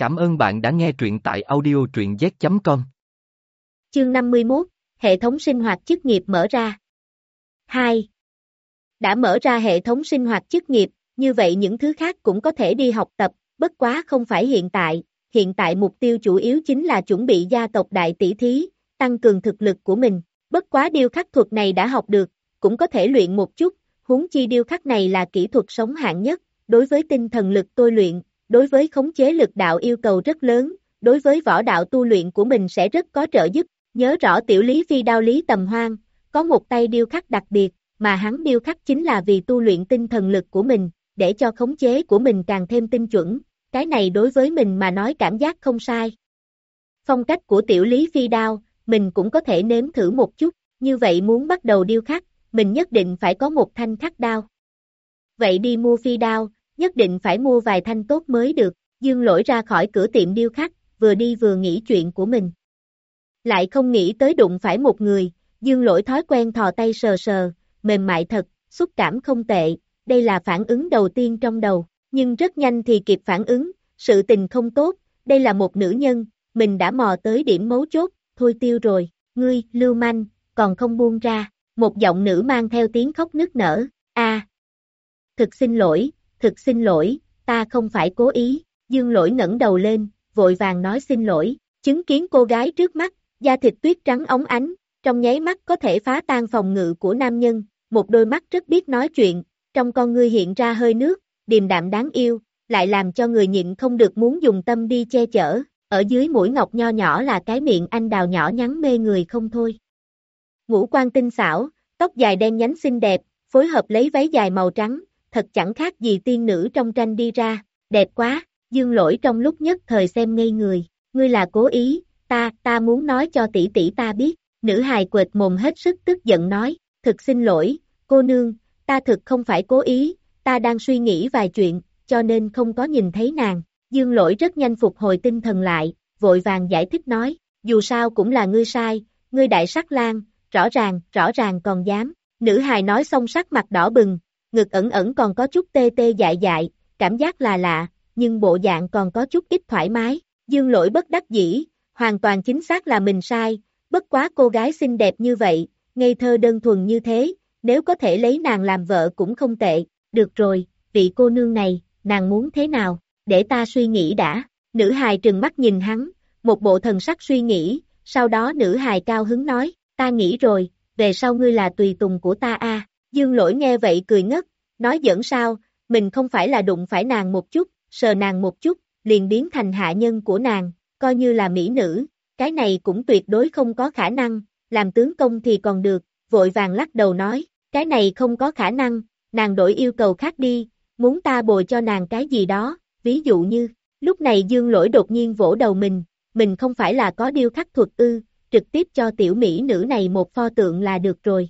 Cảm ơn bạn đã nghe truyện tại audio truyện z.com. Chương 51, Hệ thống sinh hoạt chức nghiệp mở ra. 2. Đã mở ra hệ thống sinh hoạt chức nghiệp, như vậy những thứ khác cũng có thể đi học tập, bất quá không phải hiện tại, hiện tại mục tiêu chủ yếu chính là chuẩn bị gia tộc đại tỷ thí, tăng cường thực lực của mình. Bất quá điêu khắc thuật này đã học được, cũng có thể luyện một chút, huống chi điêu khắc này là kỹ thuật sống hạng nhất, đối với tinh thần lực tôi luyện, đối với khống chế lực đạo yêu cầu rất lớn, đối với võ đạo tu luyện của mình sẽ rất có trợ giúp. Nhớ rõ tiểu lý phi đao lý tầm hoang, có một tay điêu khắc đặc biệt, mà hắn điêu khắc chính là vì tu luyện tinh thần lực của mình, để cho khống chế của mình càng thêm tinh chuẩn, cái này đối với mình mà nói cảm giác không sai. Phong cách của tiểu lý phi đao, mình cũng có thể nếm thử một chút, như vậy muốn bắt đầu điêu khắc, mình nhất định phải có một thanh khắc đao. Vậy đi mua phi đao, nhất định phải mua vài thanh tốt mới được, dương lỗi ra khỏi cửa tiệm điêu khắc, vừa đi vừa nghĩ chuyện của mình. Lại không nghĩ tới đụng phải một người, dương lỗi thói quen thò tay sờ sờ, mềm mại thật, xúc cảm không tệ, đây là phản ứng đầu tiên trong đầu, nhưng rất nhanh thì kịp phản ứng, sự tình không tốt, đây là một nữ nhân, mình đã mò tới điểm mấu chốt, thôi tiêu rồi, ngươi, lưu manh, còn không buông ra, một giọng nữ mang theo tiếng khóc nức nở, a. Thực xin lỗi, thực xin lỗi, ta không phải cố ý, dương lỗi ngẩng đầu lên, vội vàng nói xin lỗi, chứng kiến cô gái trước mắt, da thịt tuyết trắng óng ánh, trong nháy mắt có thể phá tan phòng ngự của nam nhân, một đôi mắt rất biết nói chuyện, trong con ngươi hiện ra hơi nước, điềm đạm đáng yêu, lại làm cho người nhịn không được muốn dùng tâm đi che chở, ở dưới mũi ngọc nho nhỏ là cái miệng anh đào nhỏ nhắn mê người không thôi. Ngũ quan tinh xảo, tóc dài đen nhánh xinh đẹp, phối hợp lấy váy dài màu trắng, thật chẳng khác gì tiên nữ trong tranh đi ra, đẹp quá, dương lỗi trong lúc nhất thời xem ngây người, ngươi là cố ý, ta, ta muốn nói cho tỷ tỷ ta biết, nữ hài quệt mồm hết sức tức giận nói, thực xin lỗi, cô nương, ta thực không phải cố ý, ta đang suy nghĩ vài chuyện, cho nên không có nhìn thấy nàng, dương lỗi rất nhanh phục hồi tinh thần lại, vội vàng giải thích nói, dù sao cũng là ngươi sai, ngươi đại sắc lang, rõ ràng, rõ ràng còn dám, nữ hài nói xong sắc mặt đỏ bừng, ngực ẩn ẩn còn có chút tê tê dại dại, cảm giác là lạ, nhưng bộ dạng còn có chút ít thoải mái, dương lỗi bất đắc dĩ, hoàn toàn chính xác là mình sai, bất quá cô gái xinh đẹp như vậy, ngây thơ đơn thuần như thế, nếu có thể lấy nàng làm vợ cũng không tệ, được rồi, vị cô nương này, nàng muốn thế nào, để ta suy nghĩ đã, nữ hài trừng mắt nhìn hắn, một bộ thần sắc suy nghĩ, sau đó nữ hài cao hứng nói, ta nghĩ rồi, về sau ngươi là tùy tùng của ta a. Dương lỗi nghe vậy cười ngất, nói giỡn sao, mình không phải là đụng phải nàng một chút, sờ nàng một chút, liền biến thành hạ nhân của nàng, coi như là mỹ nữ, cái này cũng tuyệt đối không có khả năng, làm tướng công thì còn được, vội vàng lắc đầu nói, cái này không có khả năng, nàng đổi yêu cầu khác đi, muốn ta bồi cho nàng cái gì đó, ví dụ như, lúc này dương lỗi đột nhiên vỗ đầu mình, mình không phải là có điêu khắc thuật ư, trực tiếp cho tiểu mỹ nữ này một pho tượng là được rồi.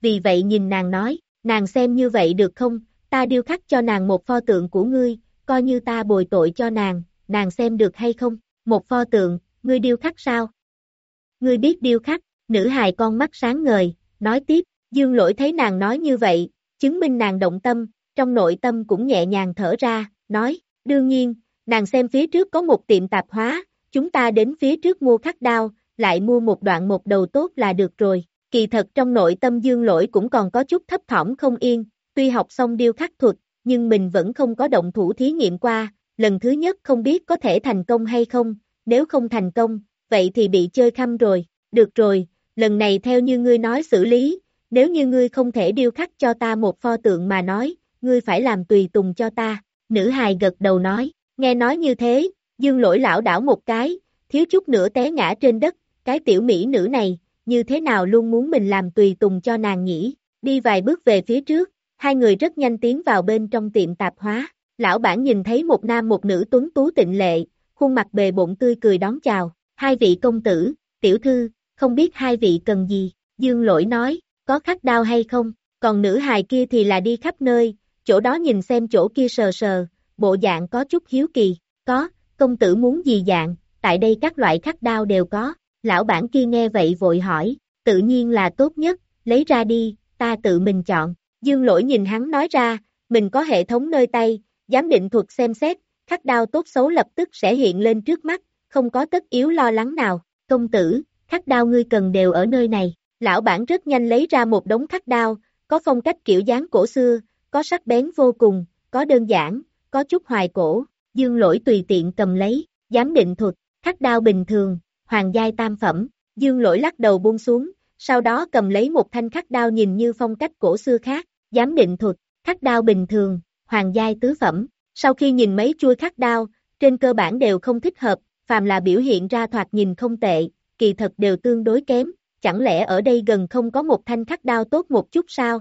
Vì vậy nhìn nàng nói, nàng xem như vậy được không, ta điêu khắc cho nàng một pho tượng của ngươi, coi như ta bồi tội cho nàng, nàng xem được hay không, một pho tượng, ngươi điêu khắc sao? Ngươi biết điêu khắc, nữ hài con mắt sáng ngời, nói tiếp, dương lỗi thấy nàng nói như vậy, chứng minh nàng động tâm, trong nội tâm cũng nhẹ nhàng thở ra, nói, đương nhiên, nàng xem phía trước có một tiệm tạp hóa, chúng ta đến phía trước mua khắc đao, lại mua một đoạn một đầu tốt là được rồi. Kỳ thật trong nội tâm dương lỗi cũng còn có chút thấp thỏm không yên, tuy học xong điêu khắc thuật, nhưng mình vẫn không có động thủ thí nghiệm qua, lần thứ nhất không biết có thể thành công hay không, nếu không thành công, vậy thì bị chơi khăm rồi, được rồi, lần này theo như ngươi nói xử lý, nếu như ngươi không thể điêu khắc cho ta một pho tượng mà nói, ngươi phải làm tùy tùng cho ta, nữ hài gật đầu nói, nghe nói như thế, dương lỗi lão đảo một cái, thiếu chút nữa té ngã trên đất, cái tiểu mỹ nữ này, như thế nào luôn muốn mình làm tùy tùng cho nàng nhỉ, đi vài bước về phía trước, hai người rất nhanh tiến vào bên trong tiệm tạp hóa, lão bản nhìn thấy một nam một nữ tuấn tú tịnh lệ, khuôn mặt bề bụng tươi cười đón chào, hai vị công tử, tiểu thư, không biết hai vị cần gì, dương lỗi nói, có khắc đao hay không, còn nữ hài kia thì là đi khắp nơi, chỗ đó nhìn xem chỗ kia sờ sờ, bộ dạng có chút hiếu kỳ, có, công tử muốn gì dạng, tại đây các loại khắc đao đều có, lão bản kia nghe vậy vội hỏi, tự nhiên là tốt nhất, lấy ra đi, ta tự mình chọn, dương lỗi nhìn hắn nói ra, mình có hệ thống nơi tay, giám định thuật xem xét, khắc đao tốt xấu lập tức sẽ hiện lên trước mắt, không có tất yếu lo lắng nào, công tử, khắc đao ngươi cần đều ở nơi này, lão bản rất nhanh lấy ra một đống khắc đao, có phong cách kiểu dáng cổ xưa, có sắc bén vô cùng, có đơn giản, có chút hoài cổ, dương lỗi tùy tiện cầm lấy, giám định thuật, khắc đao bình thường, hoàng giai tam phẩm, dương lỗi lắc đầu buông xuống, sau đó cầm lấy một thanh khắc đao nhìn như phong cách cổ xưa khác, giám định thuật, khắc đao bình thường, hoàng giai tứ phẩm, sau khi nhìn mấy chuôi khắc đao, trên cơ bản đều không thích hợp, phàm là biểu hiện ra thoạt nhìn không tệ, kỳ thật đều tương đối kém, chẳng lẽ ở đây gần không có một thanh khắc đao tốt một chút sao?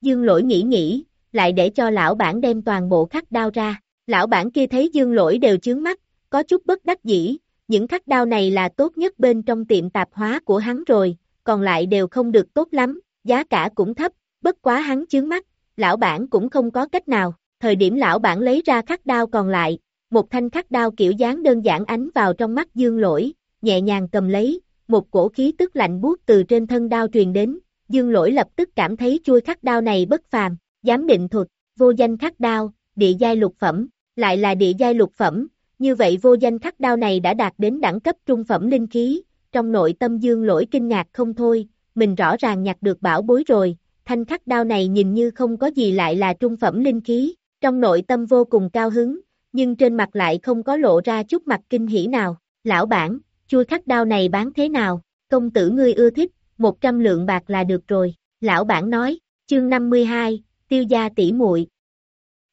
Dương lỗi nghĩ nghĩ, lại để cho lão bản đem toàn bộ khắc đao ra, lão bản kia thấy dương lỗi đều chướng mắt, có chút bất đắc dĩ, những khắc đao này là tốt nhất bên trong tiệm tạp hóa của hắn rồi, còn lại đều không được tốt lắm, giá cả cũng thấp, bất quá hắn chướng mắt, lão bản cũng không có cách nào, thời điểm lão bản lấy ra khắc đao còn lại, một thanh khắc đao kiểu dáng đơn giản ánh vào trong mắt dương lỗi, nhẹ nhàng cầm lấy, một cổ khí tức lạnh buốt từ trên thân đao truyền đến, dương lỗi lập tức cảm thấy chui khắc đao này bất phàm, giám định thuật, vô danh khắc đao, địa giai lục phẩm, lại là địa giai lục phẩm, như vậy vô danh khắc đao này đã đạt đến đẳng cấp trung phẩm linh khí, trong nội tâm dương lỗi kinh ngạc không thôi, mình rõ ràng nhặt được bảo bối rồi, thanh khắc đao này nhìn như không có gì lại là trung phẩm linh khí, trong nội tâm vô cùng cao hứng, nhưng trên mặt lại không có lộ ra chút mặt kinh hỉ nào, lão bản, chui khắc đao này bán thế nào, công tử ngươi ưa thích, 100 lượng bạc là được rồi, lão bản nói, chương 52, tiêu gia tỷ muội.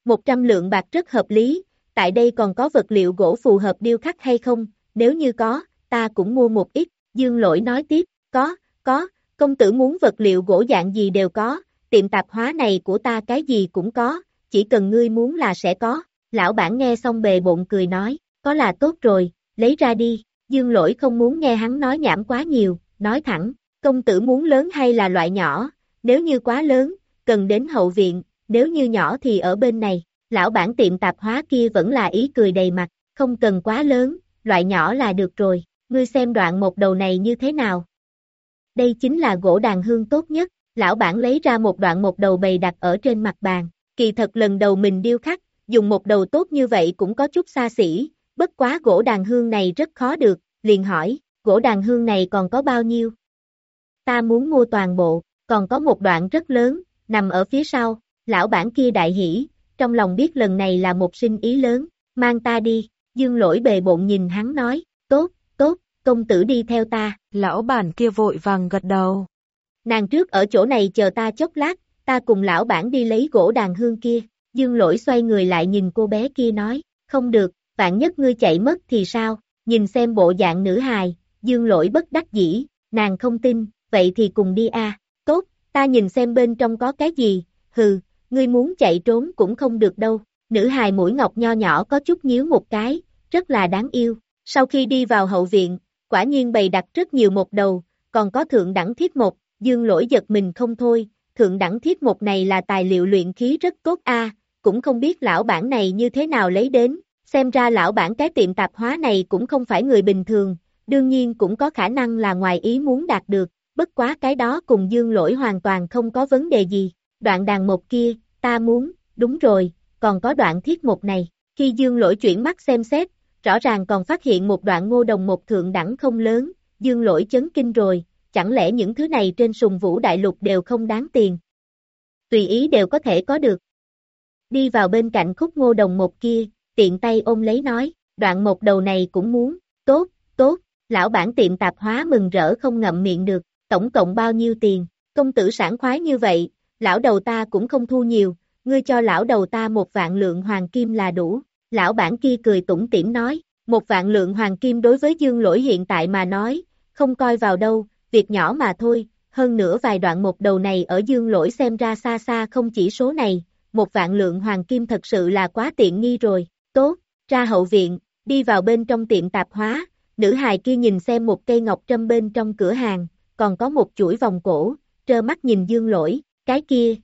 100 lượng bạc rất hợp lý, tại đây còn có vật liệu gỗ phù hợp điêu khắc hay không, nếu như có, ta cũng mua một ít, dương lỗi nói tiếp, có, có, công tử muốn vật liệu gỗ dạng gì đều có, tiệm tạp hóa này của ta cái gì cũng có, chỉ cần ngươi muốn là sẽ có, lão bản nghe xong bề bộn cười nói, có là tốt rồi, lấy ra đi, dương lỗi không muốn nghe hắn nói nhảm quá nhiều, nói thẳng, công tử muốn lớn hay là loại nhỏ, nếu như quá lớn, cần đến hậu viện, nếu như nhỏ thì ở bên này, lão bản tiệm tạp hóa kia vẫn là ý cười đầy mặt, không cần quá lớn, loại nhỏ là được rồi, ngươi xem đoạn một đầu này như thế nào. Đây chính là gỗ đàn hương tốt nhất, lão bản lấy ra một đoạn một đầu bày đặt ở trên mặt bàn, kỳ thật lần đầu mình điêu khắc, dùng một đầu tốt như vậy cũng có chút xa xỉ, bất quá gỗ đàn hương này rất khó được, liền hỏi, gỗ đàn hương này còn có bao nhiêu? Ta muốn mua toàn bộ, còn có một đoạn rất lớn, nằm ở phía sau, lão bản kia đại hỉ, trong lòng biết lần này là một sinh ý lớn, mang ta đi, dương lỗi bề bộn nhìn hắn nói, tốt, tốt, công tử đi theo ta, lão bản kia vội vàng gật đầu. Nàng trước ở chỗ này chờ ta chốc lát, ta cùng lão bản đi lấy gỗ đàn hương kia, dương lỗi xoay người lại nhìn cô bé kia nói, không được, vạn nhất ngươi chạy mất thì sao, nhìn xem bộ dạng nữ hài, dương lỗi bất đắc dĩ, nàng không tin, vậy thì cùng đi a. Tốt, ta nhìn xem bên trong có cái gì, hừ, ngươi muốn chạy trốn cũng không được đâu, nữ hài mũi ngọc nho nhỏ có chút nhíu một cái, rất là đáng yêu, sau khi đi vào hậu viện, quả nhiên bày đặt rất nhiều một đầu, còn có thượng đẳng thiết một, dương lỗi giật mình không thôi, thượng đẳng thiết một này là tài liệu luyện khí rất tốt a cũng không biết lão bản này như thế nào lấy đến, xem ra lão bản cái tiệm tạp hóa này cũng không phải người bình thường, đương nhiên cũng có khả năng là ngoài ý muốn đạt được, bất quá cái đó cùng dương lỗi hoàn toàn không có vấn đề gì, đoạn đàn một kia, ta muốn, đúng rồi, còn có đoạn thiết một này, khi dương lỗi chuyển mắt xem xét, rõ ràng còn phát hiện một đoạn ngô đồng một thượng đẳng không lớn, dương lỗi chấn kinh rồi, chẳng lẽ những thứ này trên sùng vũ đại lục đều không đáng tiền. Tùy ý đều có thể có được. Đi vào bên cạnh khúc ngô đồng một kia, tiện tay ôm lấy nói, đoạn một đầu này cũng muốn, tốt, tốt, lão bản tiệm tạp hóa mừng rỡ không ngậm miệng được, tổng cộng bao nhiêu tiền, công tử sản khoái như vậy, lão đầu ta cũng không thu nhiều, ngươi cho lão đầu ta một vạn lượng hoàng kim là đủ, lão bản kia cười tủm tỉm nói, một vạn lượng hoàng kim đối với dương lỗi hiện tại mà nói, không coi vào đâu, việc nhỏ mà thôi, hơn nữa vài đoạn một đầu này ở dương lỗi xem ra xa xa không chỉ số này, một vạn lượng hoàng kim thật sự là quá tiện nghi rồi, tốt, ra hậu viện, đi vào bên trong tiệm tạp hóa, nữ hài kia nhìn xem một cây ngọc trâm bên trong cửa hàng, còn có một chuỗi vòng cổ, trơ mắt nhìn dương lỗi, cái kia.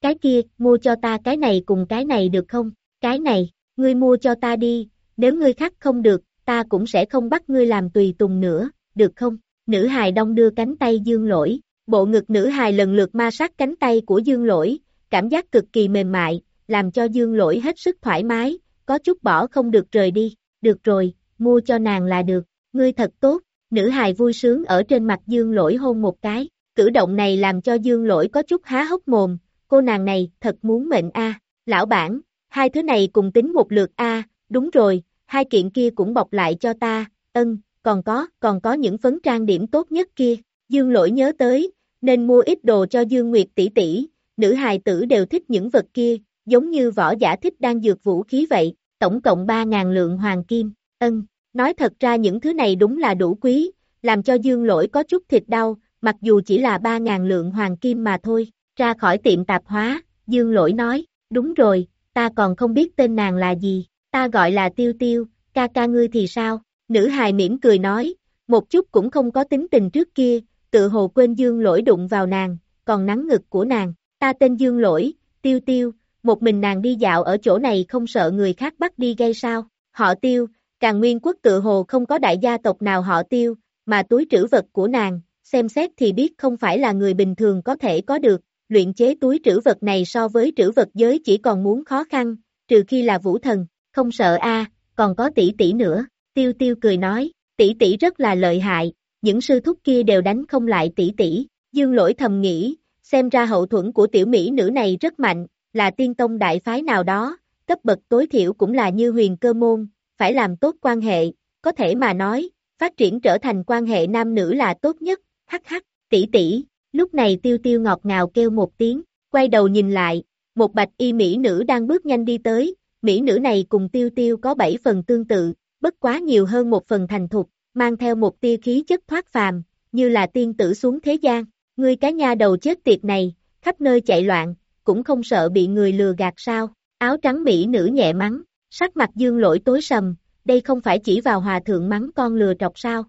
Cái kia, mua cho ta cái này cùng cái này được không? Cái này, ngươi mua cho ta đi, nếu ngươi khác không được, ta cũng sẽ không bắt ngươi làm tùy tùng nữa, được không? Nữ hài đông đưa cánh tay dương lỗi, bộ ngực nữ hài lần lượt ma sát cánh tay của dương lỗi, cảm giác cực kỳ mềm mại, làm cho dương lỗi hết sức thoải mái, có chút bỏ không được rời đi, được rồi, mua cho nàng là được, ngươi thật tốt, nữ hài vui sướng ở trên mặt dương lỗi hôn một cái, cử động này làm cho dương lỗi có chút há hốc mồm, cô nàng này thật muốn mệnh a lão bản, hai thứ này cùng tính một lượt a đúng rồi, hai kiện kia cũng bọc lại cho ta, ân, còn có, còn có những phấn trang điểm tốt nhất kia, dương lỗi nhớ tới, nên mua ít đồ cho Dương Nguyệt tỷ tỷ, nữ hài tử đều thích những vật kia, giống như võ giả thích đang dược vũ khí vậy, tổng cộng 3.000 lượng hoàng kim, ân, nói thật ra những thứ này đúng là đủ quý, làm cho Dương lỗi có chút thịt đau, mặc dù chỉ là 3.000 lượng hoàng kim mà thôi, ra khỏi tiệm tạp hóa, Dương lỗi nói, đúng rồi, ta còn không biết tên nàng là gì, ta gọi là Tiêu Tiêu, ca ca ngươi thì sao, nữ hài mỉm cười nói, một chút cũng không có tính tình trước kia, tự hồ quên dương lỗi đụng vào nàng, còn nắng ngực của nàng, ta tên dương lỗi, tiêu tiêu, một mình nàng đi dạo ở chỗ này không sợ người khác bắt đi gây sao, họ tiêu, càng nguyên quốc tự hồ không có đại gia tộc nào họ tiêu, mà túi trữ vật của nàng, xem xét thì biết không phải là người bình thường có thể có được, luyện chế túi trữ vật này so với trữ vật giới chỉ còn muốn khó khăn, trừ khi là vũ thần, không sợ a còn có tỷ tỷ nữa, tiêu tiêu cười nói, tỷ tỷ rất là lợi hại, những sư thúc kia đều đánh không lại tỷ tỷ, dương lỗi thầm nghĩ, xem ra hậu thuẫn của tiểu mỹ nữ này rất mạnh, là tiên tông đại phái nào đó, cấp bậc tối thiểu cũng là như huyền cơ môn, phải làm tốt quan hệ, có thể mà nói, phát triển trở thành quan hệ nam nữ là tốt nhất, hắc hắc, tỷ tỷ, lúc này tiêu tiêu ngọt ngào kêu một tiếng, quay đầu nhìn lại, một bạch y mỹ nữ đang bước nhanh đi tới, mỹ nữ này cùng tiêu tiêu có bảy phần tương tự, bất quá nhiều hơn một phần thành thục, mang theo một tia khí chất thoát phàm, như là tiên tử xuống thế gian, ngươi cái nha đầu chết tiệt này, khắp nơi chạy loạn, cũng không sợ bị người lừa gạt sao, áo trắng mỹ nữ nhẹ mắng, sắc mặt dương lỗi tối sầm, đây không phải chỉ vào hòa thượng mắng con lừa trọc sao.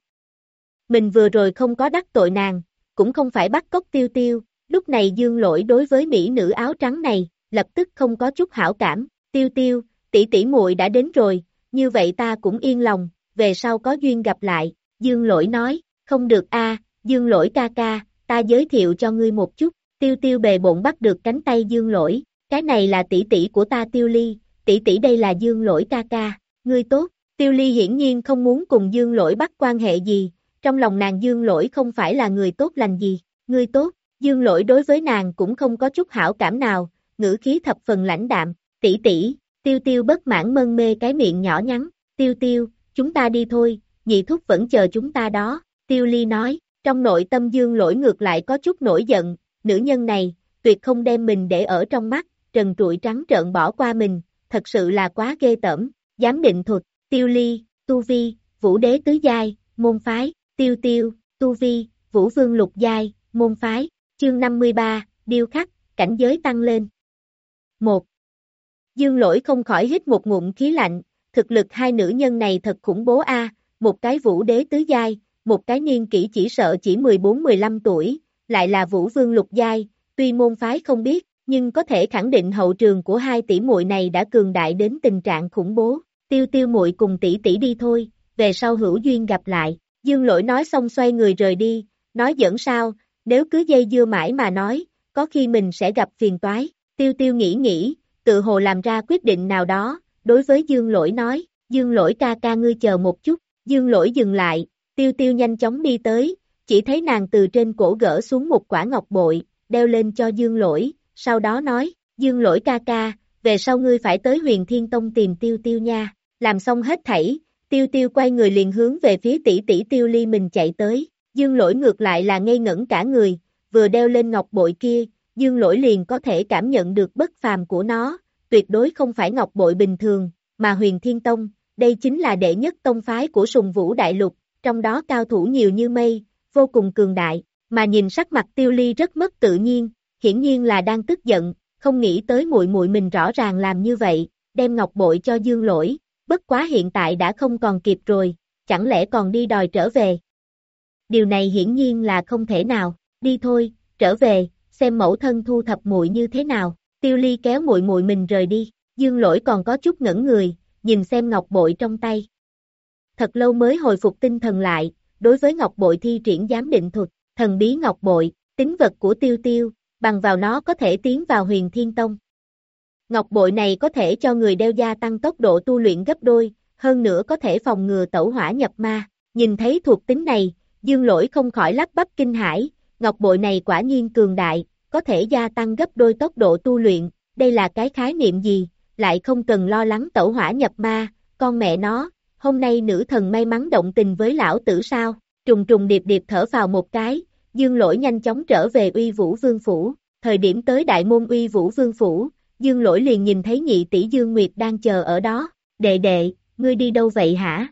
Mình vừa rồi không có đắc tội nàng, cũng không phải bắt cóc tiêu tiêu, lúc này dương lỗi đối với mỹ nữ áo trắng này, lập tức không có chút hảo cảm, tiêu tiêu, tỷ tỷ muội đã đến rồi, như vậy ta cũng yên lòng, về sau có duyên gặp lại, Dương Lỗi nói, không được a Dương Lỗi ca ca, ta giới thiệu cho ngươi một chút, tiêu tiêu bề bộn bắt được cánh tay Dương Lỗi, cái này là tỷ tỷ của ta tiêu ly, tỷ tỷ đây là Dương Lỗi ca ca, ngươi tốt, tiêu ly hiển nhiên không muốn cùng Dương Lỗi bắt quan hệ gì, trong lòng nàng Dương Lỗi không phải là người tốt lành gì, người tốt, Dương Lỗi đối với nàng cũng không có chút hảo cảm nào, ngữ khí thập phần lãnh đạm, tỷ tỷ, tiêu tiêu bất mãn mân mê cái miệng nhỏ nhắn, tiêu tiêu, chúng ta đi thôi, nhị thúc vẫn chờ chúng ta đó, tiêu ly nói, trong nội tâm dương lỗi ngược lại có chút nổi giận, nữ nhân này, tuyệt không đem mình để ở trong mắt, trần trụi trắng trợn bỏ qua mình, thật sự là quá ghê tởm, dám định thuật, tiêu ly, tu vi, vũ đế tứ giai, môn phái, tiêu tiêu, tu vi, vũ vương lục giai, môn phái, chương 53, điêu khắc, cảnh giới tăng lên. 1. Dương lỗi không khỏi hít một ngụm khí lạnh, thực lực hai nữ nhân này thật khủng bố a, một cái vũ đế tứ giai, một cái niên kỷ chỉ sợ chỉ 14-15 tuổi, lại là vũ vương lục giai, tuy môn phái không biết, nhưng có thể khẳng định hậu trường của hai tỷ muội này đã cường đại đến tình trạng khủng bố. Tiêu tiêu muội cùng tỷ tỷ đi thôi, về sau hữu duyên gặp lại. Dương lỗi nói xong xoay người rời đi, nói dẫn sao, nếu cứ dây dưa mãi mà nói, có khi mình sẽ gặp phiền toái. Tiêu tiêu nghĩ nghĩ, tự hồ làm ra quyết định nào đó, đối với Dương Lỗi nói, Dương Lỗi ca ca ngươi chờ một chút, Dương Lỗi dừng lại, tiêu tiêu nhanh chóng đi tới, chỉ thấy nàng từ trên cổ gỡ xuống một quả ngọc bội, đeo lên cho Dương Lỗi, sau đó nói, Dương Lỗi ca ca, về sau ngươi phải tới huyền thiên tông tìm tiêu tiêu nha, làm xong hết thảy, tiêu tiêu quay người liền hướng về phía tỷ tỷ tiêu ly mình chạy tới, Dương Lỗi ngược lại là ngây ngẩn cả người, vừa đeo lên ngọc bội kia, Dương Lỗi liền có thể cảm nhận được bất phàm của nó, tuyệt đối không phải ngọc bội bình thường, mà huyền thiên tông, đây chính là đệ nhất tông phái của sùng vũ đại lục, trong đó cao thủ nhiều như mây, vô cùng cường đại, mà nhìn sắc mặt tiêu ly rất mất tự nhiên, hiển nhiên là đang tức giận, không nghĩ tới muội muội mình rõ ràng làm như vậy, đem ngọc bội cho dương lỗi, bất quá hiện tại đã không còn kịp rồi, chẳng lẽ còn đi đòi trở về. Điều này hiển nhiên là không thể nào, đi thôi, trở về, xem mẫu thân thu thập muội như thế nào. Tiêu Ly kéo muội muội mình rời đi, Dương Lỗi còn có chút ngẩn người, nhìn xem ngọc bội trong tay. Thật lâu mới hồi phục tinh thần lại, đối với ngọc bội thi triển giám định thuật, thần bí ngọc bội, tính vật của Tiêu Tiêu, bằng vào nó có thể tiến vào huyền thiên tông. Ngọc bội này có thể cho người đeo gia tăng tốc độ tu luyện gấp đôi, hơn nữa có thể phòng ngừa tẩu hỏa nhập ma. Nhìn thấy thuộc tính này, dương lỗi không khỏi lắp bắp kinh hãi, ngọc bội này quả nhiên cường đại, có thể gia tăng gấp đôi tốc độ tu luyện, đây là cái khái niệm gì, lại không cần lo lắng tẩu hỏa nhập ma, con mẹ nó, hôm nay nữ thần may mắn động tình với lão tử sao, trùng trùng điệp điệp thở vào một cái, dương lỗi nhanh chóng trở về uy vũ vương phủ, thời điểm tới đại môn uy vũ vương phủ, dương lỗi liền nhìn thấy nhị tỷ Dương Nguyệt đang chờ ở đó, đệ đệ, ngươi đi đâu vậy hả?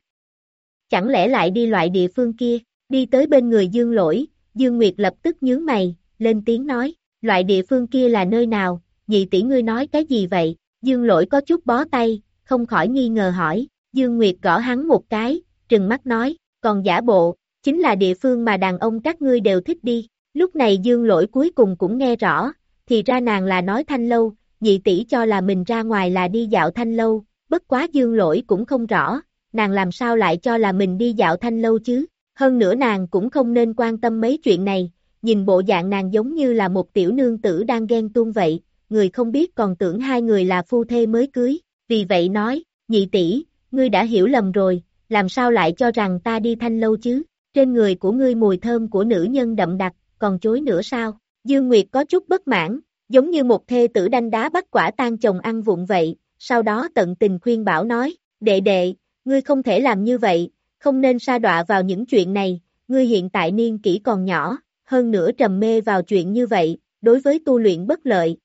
Chẳng lẽ lại đi loại địa phương kia, đi tới bên người Dương lỗi, Dương Nguyệt lập tức nhướng mày, lên tiếng nói, loại địa phương kia là nơi nào, nhị tỷ ngươi nói cái gì vậy, Dương lỗi có chút bó tay, không khỏi nghi ngờ hỏi, Dương Nguyệt gõ hắn một cái, trừng mắt nói, còn giả bộ, chính là địa phương mà đàn ông các ngươi đều thích đi, lúc này Dương lỗi cuối cùng cũng nghe rõ, thì ra nàng là nói thanh lâu, nhị tỷ cho là mình ra ngoài là đi dạo thanh lâu, bất quá dương lỗi cũng không rõ, nàng làm sao lại cho là mình đi dạo thanh lâu chứ, hơn nữa nàng cũng không nên quan tâm mấy chuyện này, nhìn bộ dạng nàng giống như là một tiểu nương tử đang ghen tuông vậy, người không biết còn tưởng hai người là phu thê mới cưới, vì vậy nói, nhị tỷ, ngươi đã hiểu lầm rồi, làm sao lại cho rằng ta đi thanh lâu chứ, trên người của ngươi mùi thơm của nữ nhân đậm đặc, còn chối nữa sao, Dương Nguyệt có chút bất mãn, giống như một thê tử đanh đá bắt quả tan chồng ăn vụng vậy, sau đó tận tình khuyên bảo nói, đệ đệ, ngươi không thể làm như vậy, không nên sa đọa vào những chuyện này, ngươi hiện tại niên kỷ còn nhỏ, hơn nữa trầm mê vào chuyện như vậy, đối với tu luyện bất lợi.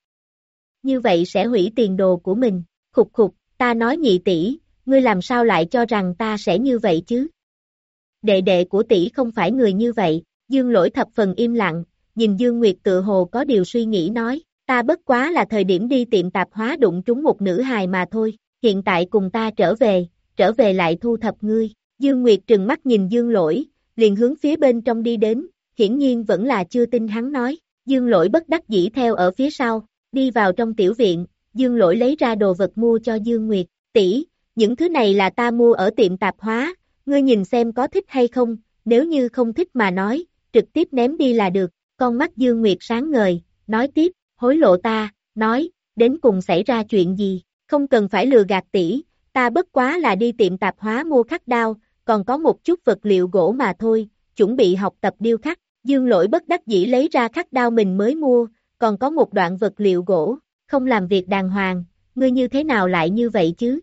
Như vậy sẽ hủy tiền đồ của mình, khục khục, ta nói nhị tỷ, ngươi làm sao lại cho rằng ta sẽ như vậy chứ? Đệ đệ của tỷ không phải người như vậy, dương lỗi thập phần im lặng, nhìn Dương Nguyệt tự hồ có điều suy nghĩ nói, Ta bất quá là thời điểm đi tiệm tạp hóa đụng trúng một nữ hài mà thôi, hiện tại cùng ta trở về, trở về lại thu thập ngươi. Dương Nguyệt trừng mắt nhìn Dương Lỗi, liền hướng phía bên trong đi đến, hiển nhiên vẫn là chưa tin hắn nói. Dương Lỗi bất đắc dĩ theo ở phía sau, đi vào trong tiểu viện, Dương Lỗi lấy ra đồ vật mua cho Dương Nguyệt, tỷ, những thứ này là ta mua ở tiệm tạp hóa, ngươi nhìn xem có thích hay không, nếu như không thích mà nói, trực tiếp ném đi là được, con mắt Dương Nguyệt sáng ngời, nói tiếp, hối lộ ta, nói, đến cùng xảy ra chuyện gì, không cần phải lừa gạt tỷ, ta bất quá là đi tiệm tạp hóa mua khắc đao, còn có một chút vật liệu gỗ mà thôi, chuẩn bị học tập điêu khắc, dương lỗi bất đắc dĩ lấy ra khắc đao mình mới mua, còn có một đoạn vật liệu gỗ, không làm việc đàng hoàng, ngươi như thế nào lại như vậy chứ?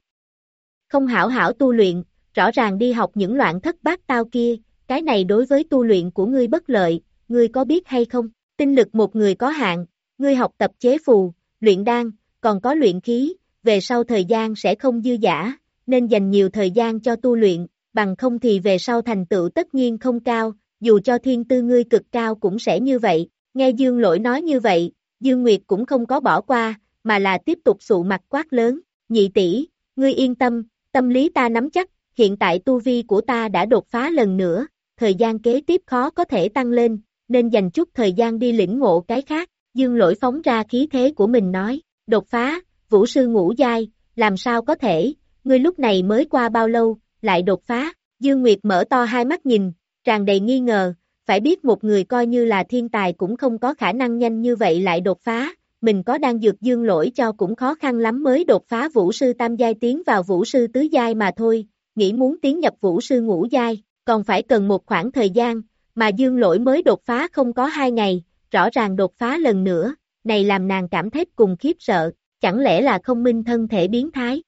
Không hảo hảo tu luyện, rõ ràng đi học những loạn thất bát tao kia, cái này đối với tu luyện của ngươi bất lợi, ngươi có biết hay không? Tinh lực một người có hạn, ngươi học tập chế phù, luyện đan, còn có luyện khí, về sau thời gian sẽ không dư giả, nên dành nhiều thời gian cho tu luyện, bằng không thì về sau thành tựu tất nhiên không cao, dù cho thiên tư ngươi cực cao cũng sẽ như vậy. Nghe Dương Lỗi nói như vậy, Dương Nguyệt cũng không có bỏ qua, mà là tiếp tục sụ mặt quát lớn, nhị tỷ, ngươi yên tâm, tâm lý ta nắm chắc, hiện tại tu vi của ta đã đột phá lần nữa, thời gian kế tiếp khó có thể tăng lên, nên dành chút thời gian đi lĩnh ngộ cái khác, Dương lỗi phóng ra khí thế của mình nói, đột phá, vũ sư ngũ giai, làm sao có thể, ngươi lúc này mới qua bao lâu, lại đột phá, Dương Nguyệt mở to hai mắt nhìn, tràn đầy nghi ngờ, phải biết một người coi như là thiên tài cũng không có khả năng nhanh như vậy lại đột phá, mình có đang dược dương lỗi cho cũng khó khăn lắm mới đột phá vũ sư tam giai tiến vào vũ sư tứ giai mà thôi, nghĩ muốn tiến nhập vũ sư ngũ giai, còn phải cần một khoảng thời gian, mà dương lỗi mới đột phá không có hai ngày, rõ ràng đột phá lần nữa, này làm nàng cảm thấy cùng khiếp sợ, chẳng lẽ là không minh thân thể biến thái.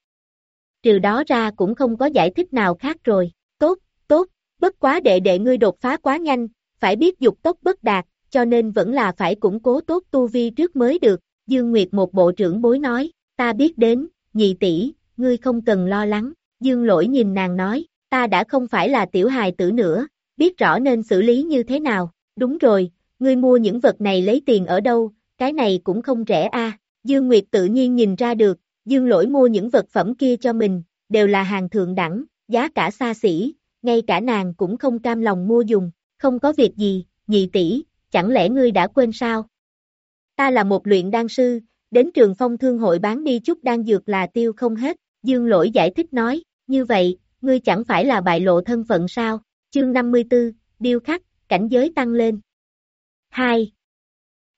Trừ đó ra cũng không có giải thích nào khác rồi, tốt, tốt, bất quá đệ đệ ngươi đột phá quá nhanh, phải biết dục tốc bất đạt, cho nên vẫn là phải củng cố tốt tu vi trước mới được, Dương Nguyệt một bộ trưởng bối nói, ta biết đến, nhị tỷ, ngươi không cần lo lắng, Dương lỗi nhìn nàng nói, ta đã không phải là tiểu hài tử nữa, biết rõ nên xử lý như thế nào, đúng rồi, ngươi mua những vật này lấy tiền ở đâu, cái này cũng không rẻ a. Dương Nguyệt tự nhiên nhìn ra được, Dương Lỗi mua những vật phẩm kia cho mình, đều là hàng thượng đẳng, giá cả xa xỉ, ngay cả nàng cũng không cam lòng mua dùng, không có việc gì, nhị tỷ, chẳng lẽ ngươi đã quên sao? Ta là một luyện đan sư, đến trường phong thương hội bán đi chút đan dược là tiêu không hết, Dương Lỗi giải thích nói, như vậy, ngươi chẳng phải là bại lộ thân phận sao? Chương 54, điêu khắc, cảnh giới tăng lên. 2.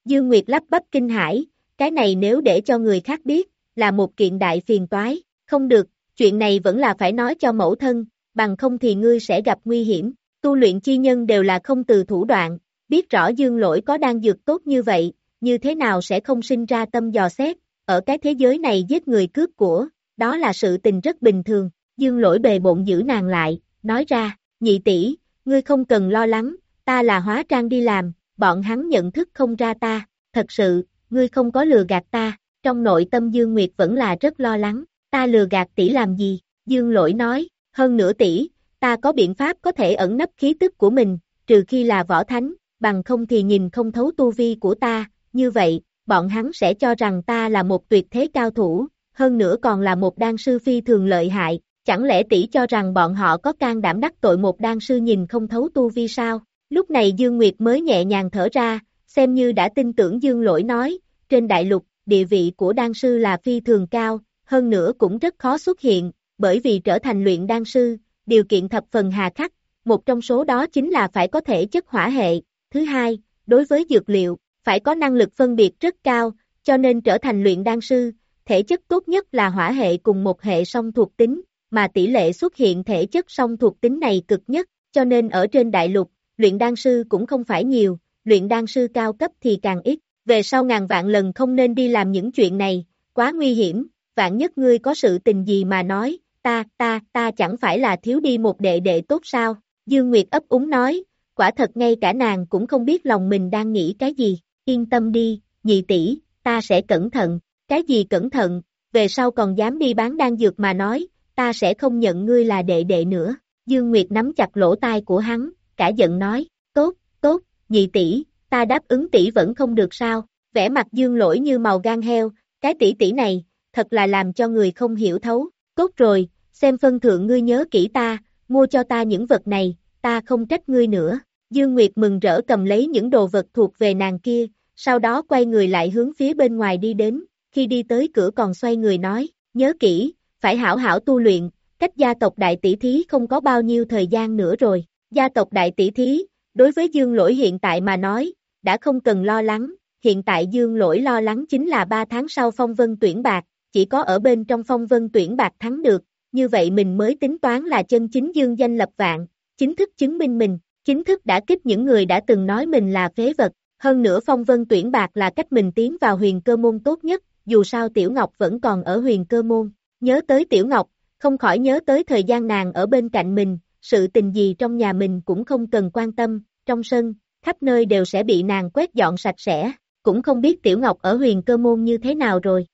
Dương Nguyệt lắp bắp kinh hãi, cái này nếu để cho người khác biết, là một kiện đại phiền toái, không được, chuyện này vẫn là phải nói cho mẫu thân, bằng không thì ngươi sẽ gặp nguy hiểm, tu luyện chi nhân đều là không từ thủ đoạn, biết rõ dương lỗi có đang dược tốt như vậy, như thế nào sẽ không sinh ra tâm dò xét, ở cái thế giới này giết người cướp của, đó là sự tình rất bình thường, dương lỗi bề bộn giữ nàng lại, nói ra, nhị tỷ, ngươi không cần lo lắng, ta là hóa trang đi làm, bọn hắn nhận thức không ra ta, thật sự, ngươi không có lừa gạt ta, trong nội tâm Dương Nguyệt vẫn là rất lo lắng, ta lừa gạt tỷ làm gì, Dương lỗi nói, hơn nửa tỷ, ta có biện pháp có thể ẩn nấp khí tức của mình, trừ khi là võ thánh, bằng không thì nhìn không thấu tu vi của ta, như vậy, bọn hắn sẽ cho rằng ta là một tuyệt thế cao thủ, hơn nữa còn là một đan sư phi thường lợi hại, chẳng lẽ tỷ cho rằng bọn họ có can đảm đắc tội một đan sư nhìn không thấu tu vi sao? Lúc này Dương Nguyệt mới nhẹ nhàng thở ra, xem như đã tin tưởng Dương Lỗi nói, trên đại lục, địa vị của đan sư là phi thường cao, hơn nữa cũng rất khó xuất hiện, bởi vì trở thành luyện đan sư, điều kiện thập phần hà khắc, một trong số đó chính là phải có thể chất hỏa hệ. Thứ hai, đối với dược liệu, phải có năng lực phân biệt rất cao, cho nên trở thành luyện đan sư, thể chất tốt nhất là hỏa hệ cùng một hệ song thuộc tính, mà tỷ lệ xuất hiện thể chất song thuộc tính này cực nhất, cho nên ở trên đại lục, luyện đan sư cũng không phải nhiều, luyện đan sư cao cấp thì càng ít, về sau ngàn vạn lần không nên đi làm những chuyện này, quá nguy hiểm, vạn nhất ngươi có sự tình gì mà nói, ta, ta, ta chẳng phải là thiếu đi một đệ đệ tốt sao, Dương Nguyệt ấp úng nói, quả thật ngay cả nàng cũng không biết lòng mình đang nghĩ cái gì, yên tâm đi, nhị tỷ, ta sẽ cẩn thận, cái gì cẩn thận, về sau còn dám đi bán đan dược mà nói, ta sẽ không nhận ngươi là đệ đệ nữa, Dương Nguyệt nắm chặt lỗ tai của hắn, cả giận nói, tốt, tốt, nhị tỷ, ta đáp ứng tỷ vẫn không được sao, vẻ mặt dương lỗi như màu gan heo, cái tỷ tỷ này, thật là làm cho người không hiểu thấu, tốt rồi, xem phân thượng ngươi nhớ kỹ ta, mua cho ta những vật này, ta không trách ngươi nữa. Dương Nguyệt mừng rỡ cầm lấy những đồ vật thuộc về nàng kia, sau đó quay người lại hướng phía bên ngoài đi đến, khi đi tới cửa còn xoay người nói, nhớ kỹ, phải hảo hảo tu luyện, cách gia tộc đại tỷ thí không có bao nhiêu thời gian nữa rồi. Gia tộc đại tỷ thí, đối với Dương Lỗi hiện tại mà nói, đã không cần lo lắng, hiện tại Dương Lỗi lo lắng chính là 3 tháng sau phong vân tuyển bạc, chỉ có ở bên trong phong vân tuyển bạc thắng được, như vậy mình mới tính toán là chân chính Dương danh lập vạn, chính thức chứng minh mình, chính thức đã kích những người đã từng nói mình là phế vật, hơn nữa phong vân tuyển bạc là cách mình tiến vào huyền cơ môn tốt nhất, dù sao Tiểu Ngọc vẫn còn ở huyền cơ môn, nhớ tới Tiểu Ngọc, không khỏi nhớ tới thời gian nàng ở bên cạnh mình, sự tình gì trong nhà mình cũng không cần quan tâm, trong sân, khắp nơi đều sẽ bị nàng quét dọn sạch sẽ, cũng không biết Tiểu Ngọc ở huyền cơ môn như thế nào rồi.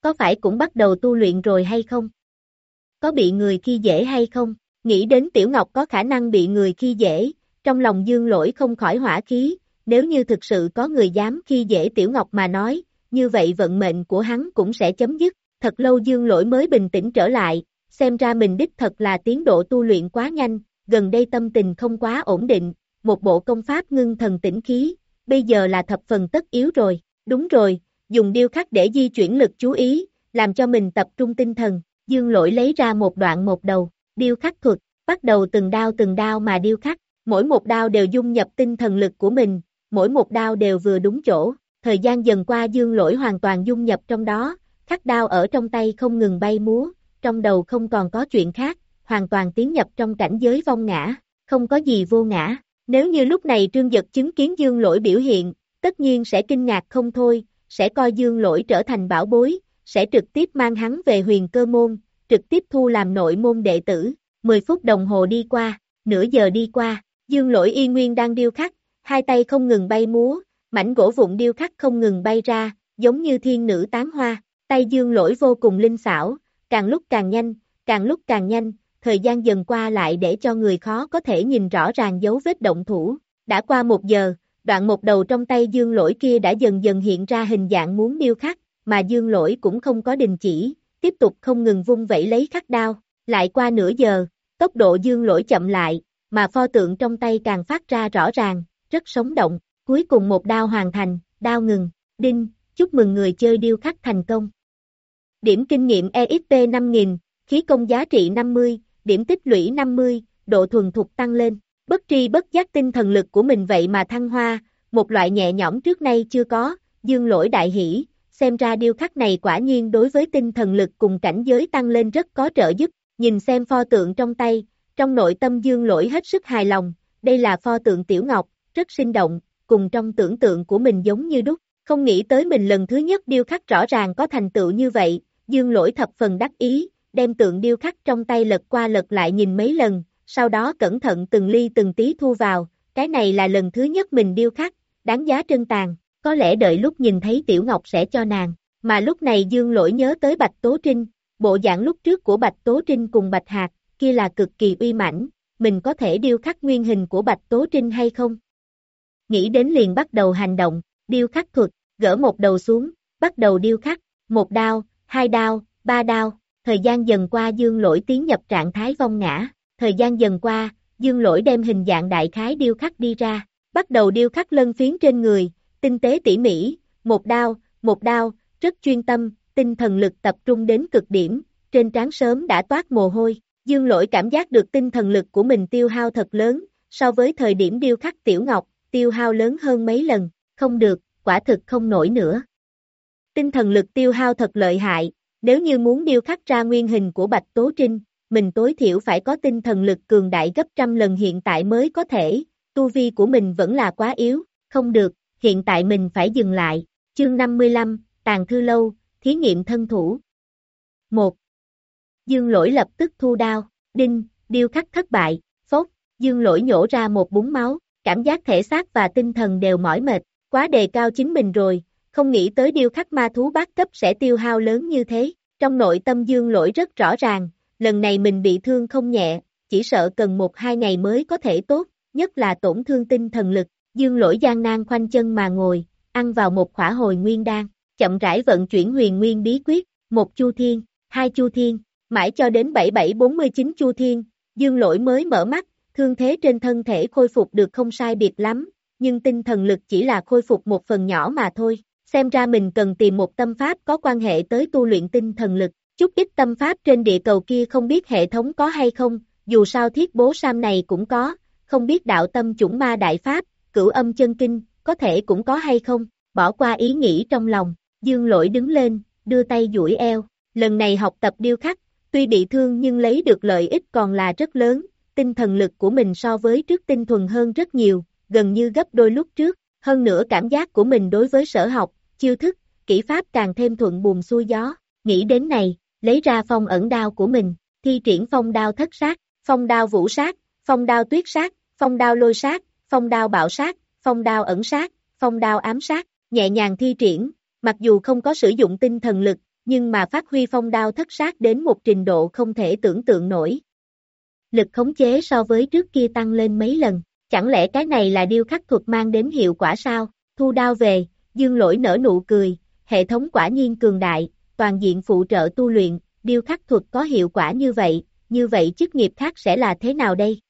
Có phải cũng bắt đầu tu luyện rồi hay không? Có bị người khi dễ hay không? Nghĩ đến Tiểu Ngọc có khả năng bị người khi dễ, trong lòng dương lỗi không khỏi hỏa khí, nếu như thực sự có người dám khi dễ Tiểu Ngọc mà nói, như vậy vận mệnh của hắn cũng sẽ chấm dứt, thật lâu dương lỗi mới bình tĩnh trở lại, xem ra mình đích thật là tiến độ tu luyện quá nhanh, gần đây tâm tình không quá ổn định, một bộ công pháp ngưng thần tĩnh khí, bây giờ là thập phần tất yếu rồi, đúng rồi, dùng điêu khắc để di chuyển lực chú ý, làm cho mình tập trung tinh thần, dương lỗi lấy ra một đoạn một đầu, điêu khắc thuật, bắt đầu từng đao từng đao mà điêu khắc, mỗi một đao đều dung nhập tinh thần lực của mình, mỗi một đao đều vừa đúng chỗ, thời gian dần qua dương lỗi hoàn toàn dung nhập trong đó, khắc đao ở trong tay không ngừng bay múa, trong đầu không còn có chuyện khác, hoàn toàn tiến nhập trong cảnh giới vong ngã, không có gì vô ngã. Nếu như lúc này trương giật chứng kiến dương lỗi biểu hiện, tất nhiên sẽ kinh ngạc không thôi, sẽ coi dương lỗi trở thành bảo bối, sẽ trực tiếp mang hắn về huyền cơ môn, trực tiếp thu làm nội môn đệ tử. 10 phút đồng hồ đi qua, nửa giờ đi qua, dương lỗi y nguyên đang điêu khắc, hai tay không ngừng bay múa, mảnh gỗ vụn điêu khắc không ngừng bay ra, giống như thiên nữ tán hoa, tay dương lỗi vô cùng linh xảo, càng lúc càng nhanh, càng lúc càng nhanh, thời gian dần qua lại để cho người khó có thể nhìn rõ ràng dấu vết động thủ. Đã qua một giờ, đoạn một đầu trong tay dương lỗi kia đã dần dần hiện ra hình dạng muốn điêu khắc, mà dương lỗi cũng không có đình chỉ, tiếp tục không ngừng vung vẩy lấy khắc đao. Lại qua nửa giờ, tốc độ dương lỗi chậm lại, mà pho tượng trong tay càng phát ra rõ ràng, rất sống động. Cuối cùng một đao hoàn thành, đao ngừng, đinh, chúc mừng người chơi điêu khắc thành công. Điểm kinh nghiệm EXP 5000, khí công giá trị 50, điểm tích lũy 50, độ thuần thục tăng lên. Bất tri bất giác tinh thần lực của mình vậy mà thăng hoa, một loại nhẹ nhõm trước nay chưa có, dương lỗi đại hỷ, xem ra điêu khắc này quả nhiên đối với tinh thần lực cùng cảnh giới tăng lên rất có trợ giúp, nhìn xem pho tượng trong tay, trong nội tâm dương lỗi hết sức hài lòng, đây là pho tượng tiểu ngọc, rất sinh động, cùng trong tưởng tượng của mình giống như đúc, không nghĩ tới mình lần thứ nhất điêu khắc rõ ràng có thành tựu như vậy, dương lỗi thập phần đắc ý, đem tượng điêu khắc trong tay lật qua lật lại nhìn mấy lần, sau đó cẩn thận từng ly từng tí thu vào, cái này là lần thứ nhất mình điêu khắc, đáng giá trân tàn, có lẽ đợi lúc nhìn thấy Tiểu Ngọc sẽ cho nàng, mà lúc này Dương Lỗi nhớ tới Bạch Tố Trinh, bộ dạng lúc trước của Bạch Tố Trinh cùng Bạch Hạc, kia là cực kỳ uy mãnh, mình có thể điêu khắc nguyên hình của Bạch Tố Trinh hay không? Nghĩ đến liền bắt đầu hành động, điêu khắc thuật, gỡ một đầu xuống, bắt đầu điêu khắc, một đao, hai đao, ba đao, thời gian dần qua Dương Lỗi tiến nhập trạng thái vong ngã, thời gian dần qua, Dương Lỗi đem hình dạng đại khái điêu khắc đi ra, bắt đầu điêu khắc lân phiến trên người, tinh tế tỉ mỉ, một đao, một đao, rất chuyên tâm, tinh thần lực tập trung đến cực điểm, trên trán sớm đã toát mồ hôi, Dương Lỗi cảm giác được tinh thần lực của mình tiêu hao thật lớn, so với thời điểm điêu khắc Tiểu Ngọc, tiêu hao lớn hơn mấy lần, không được, quả thực không nổi nữa. Tinh thần lực tiêu hao thật lợi hại, nếu như muốn điêu khắc ra nguyên hình của Bạch Tố Trinh, mình tối thiểu phải có tinh thần lực cường đại gấp trăm lần hiện tại mới có thể, tu vi của mình vẫn là quá yếu, không được, hiện tại mình phải dừng lại. Chương 55, Tàn Thư Lâu, Thí nghiệm thân thủ. 1. Dương lỗi lập tức thu đao, đinh, điêu khắc thất bại, phốt, dương lỗi nhổ ra một búng máu, cảm giác thể xác và tinh thần đều mỏi mệt, quá đề cao chính mình rồi, không nghĩ tới điêu khắc ma thú bát cấp sẽ tiêu hao lớn như thế, trong nội tâm dương lỗi rất rõ ràng, lần này mình bị thương không nhẹ, chỉ sợ cần một hai ngày mới có thể tốt, nhất là tổn thương tinh thần lực, dương lỗi gian nan khoanh chân mà ngồi, ăn vào một khỏa hồi nguyên đan, chậm rãi vận chuyển huyền nguyên bí quyết, một chu thiên, hai chu thiên, mãi cho đến 7749 chu thiên, dương lỗi mới mở mắt, thương thế trên thân thể khôi phục được không sai biệt lắm, nhưng tinh thần lực chỉ là khôi phục một phần nhỏ mà thôi, xem ra mình cần tìm một tâm pháp có quan hệ tới tu luyện tinh thần lực, chút ít tâm pháp trên địa cầu kia không biết hệ thống có hay không, dù sao thiết bố Sam này cũng có, không biết đạo tâm chủng ma đại pháp, cửu âm chân kinh, có thể cũng có hay không, bỏ qua ý nghĩ trong lòng, dương lỗi đứng lên, đưa tay duỗi eo, lần này học tập điêu khắc, tuy bị thương nhưng lấy được lợi ích còn là rất lớn, tinh thần lực của mình so với trước tinh thuần hơn rất nhiều, gần như gấp đôi lúc trước, hơn nữa cảm giác của mình đối với sở học, chiêu thức, kỹ pháp càng thêm thuận buồm xuôi gió, nghĩ đến này, lấy ra phong ẩn đao của mình, thi triển phong đao thất sát, phong đao vũ sát, phong đao tuyết sát, phong đao lôi sát, phong đao bạo sát, phong đao ẩn sát, phong đao ám sát, nhẹ nhàng thi triển, mặc dù không có sử dụng tinh thần lực, nhưng mà phát huy phong đao thất sát đến một trình độ không thể tưởng tượng nổi. Lực khống chế so với trước kia tăng lên mấy lần, chẳng lẽ cái này là điêu khắc thuật mang đến hiệu quả sao? Thu đao về, dương lỗi nở nụ cười, hệ thống quả nhiên cường đại, toàn diện phụ trợ tu luyện, điêu khắc thuật có hiệu quả như vậy, như vậy chức nghiệp khác sẽ là thế nào đây?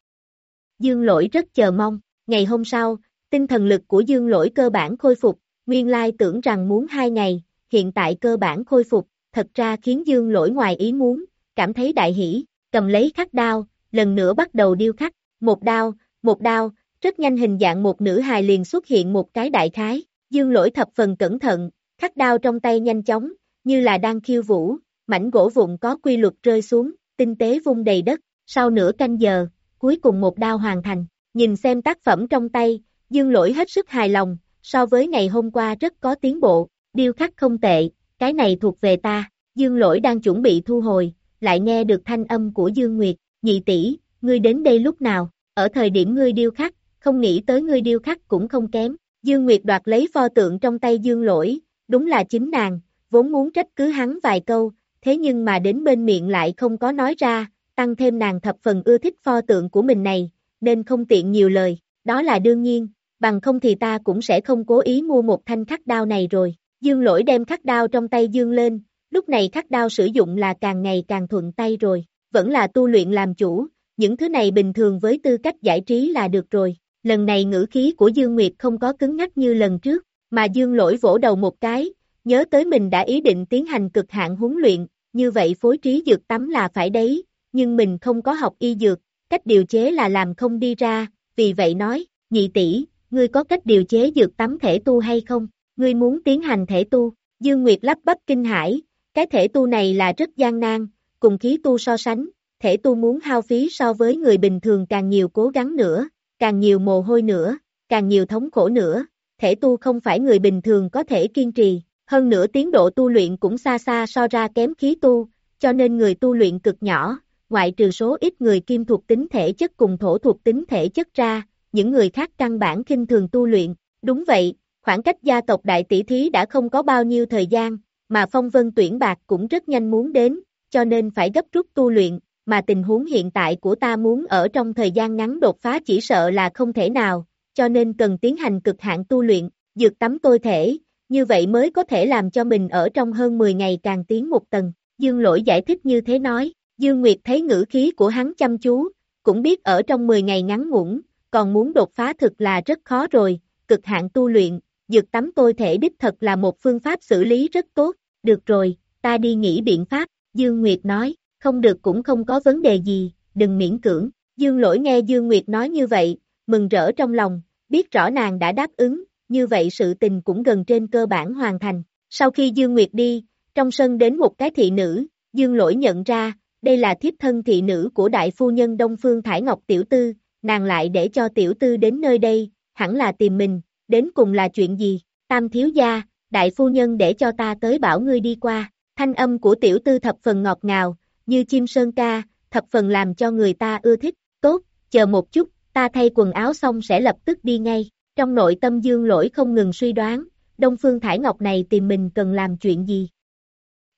Dương lỗi rất chờ mong, ngày hôm sau, tinh thần lực của dương lỗi cơ bản khôi phục, nguyên lai tưởng rằng muốn hai ngày, hiện tại cơ bản khôi phục, thật ra khiến dương lỗi ngoài ý muốn, cảm thấy đại hỷ, cầm lấy khắc đao, lần nữa bắt đầu điêu khắc, một đao, một đao, rất nhanh hình dạng một nữ hài liền xuất hiện một cái đại khái, dương lỗi thập phần cẩn thận, khắc đao trong tay nhanh chóng, như là đang khiêu vũ, mảnh gỗ vụn có quy luật rơi xuống, tinh tế vung đầy đất, sau nửa canh giờ, cuối cùng một đao hoàn thành, nhìn xem tác phẩm trong tay, dương lỗi hết sức hài lòng, so với ngày hôm qua rất có tiến bộ, điêu khắc không tệ, cái này thuộc về ta, dương lỗi đang chuẩn bị thu hồi, lại nghe được thanh âm của Dương Nguyệt, nhị tỷ, ngươi đến đây lúc nào, ở thời điểm ngươi điêu khắc, không nghĩ tới ngươi điêu khắc cũng không kém, Dương Nguyệt đoạt lấy pho tượng trong tay Dương lỗi, đúng là chính nàng, vốn muốn trách cứ hắn vài câu, thế nhưng mà đến bên miệng lại không có nói ra, tăng thêm nàng thập phần ưa thích pho tượng của mình này, nên không tiện nhiều lời, đó là đương nhiên, bằng không thì ta cũng sẽ không cố ý mua một thanh khắc đao này rồi. Dương lỗi đem khắc đao trong tay dương lên, lúc này khắc đao sử dụng là càng ngày càng thuận tay rồi, vẫn là tu luyện làm chủ, những thứ này bình thường với tư cách giải trí là được rồi. Lần này ngữ khí của Dương Nguyệt không có cứng ngắc như lần trước, mà Dương lỗi vỗ đầu một cái, nhớ tới mình đã ý định tiến hành cực hạn huấn luyện, như vậy phối trí dược tắm là phải đấy, nhưng mình không có học y dược, cách điều chế là làm không đi ra, vì vậy nói, nhị tỷ, ngươi có cách điều chế dược tắm thể tu hay không? Ngươi muốn tiến hành thể tu, Dương Nguyệt lắp bắp kinh hãi, cái thể tu này là rất gian nan, cùng khí tu so sánh, thể tu muốn hao phí so với người bình thường càng nhiều cố gắng nữa, càng nhiều mồ hôi nữa, càng nhiều thống khổ nữa, thể tu không phải người bình thường có thể kiên trì, hơn nữa tiến độ tu luyện cũng xa xa so ra kém khí tu, cho nên người tu luyện cực nhỏ, ngoại trừ số ít người kim thuộc tính thể chất cùng thổ thuộc tính thể chất ra, những người khác căn bản kinh thường tu luyện, đúng vậy, khoảng cách gia tộc đại tỷ thí đã không có bao nhiêu thời gian, mà phong vân tuyển bạc cũng rất nhanh muốn đến, cho nên phải gấp rút tu luyện, mà tình huống hiện tại của ta muốn ở trong thời gian ngắn đột phá chỉ sợ là không thể nào, cho nên cần tiến hành cực hạn tu luyện, dược tắm tôi thể, như vậy mới có thể làm cho mình ở trong hơn 10 ngày càng tiến một tầng. Dương lỗi giải thích như thế nói, Dương Nguyệt thấy ngữ khí của hắn chăm chú, cũng biết ở trong 10 ngày ngắn ngủn, còn muốn đột phá thực là rất khó rồi, cực hạn tu luyện, dược tắm tôi thể đích thật là một phương pháp xử lý rất tốt, được rồi, ta đi nghĩ biện pháp, Dương Nguyệt nói, không được cũng không có vấn đề gì, đừng miễn cưỡng, Dương lỗi nghe Dương Nguyệt nói như vậy, mừng rỡ trong lòng, biết rõ nàng đã đáp ứng, như vậy sự tình cũng gần trên cơ bản hoàn thành. Sau khi Dương Nguyệt đi, trong sân đến một cái thị nữ, Dương Lỗi nhận ra, đây là thiếp thân thị nữ của đại phu nhân Đông Phương Thải Ngọc Tiểu Tư, nàng lại để cho Tiểu Tư đến nơi đây, hẳn là tìm mình, đến cùng là chuyện gì, tam thiếu gia, đại phu nhân để cho ta tới bảo ngươi đi qua, thanh âm của Tiểu Tư thập phần ngọt ngào, như chim sơn ca, thập phần làm cho người ta ưa thích, tốt, chờ một chút, ta thay quần áo xong sẽ lập tức đi ngay. Trong nội tâm dương lỗi không ngừng suy đoán, Đông Phương Thải Ngọc này tìm mình cần làm chuyện gì?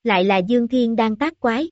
Lại là Dương Thiên đang tác quái.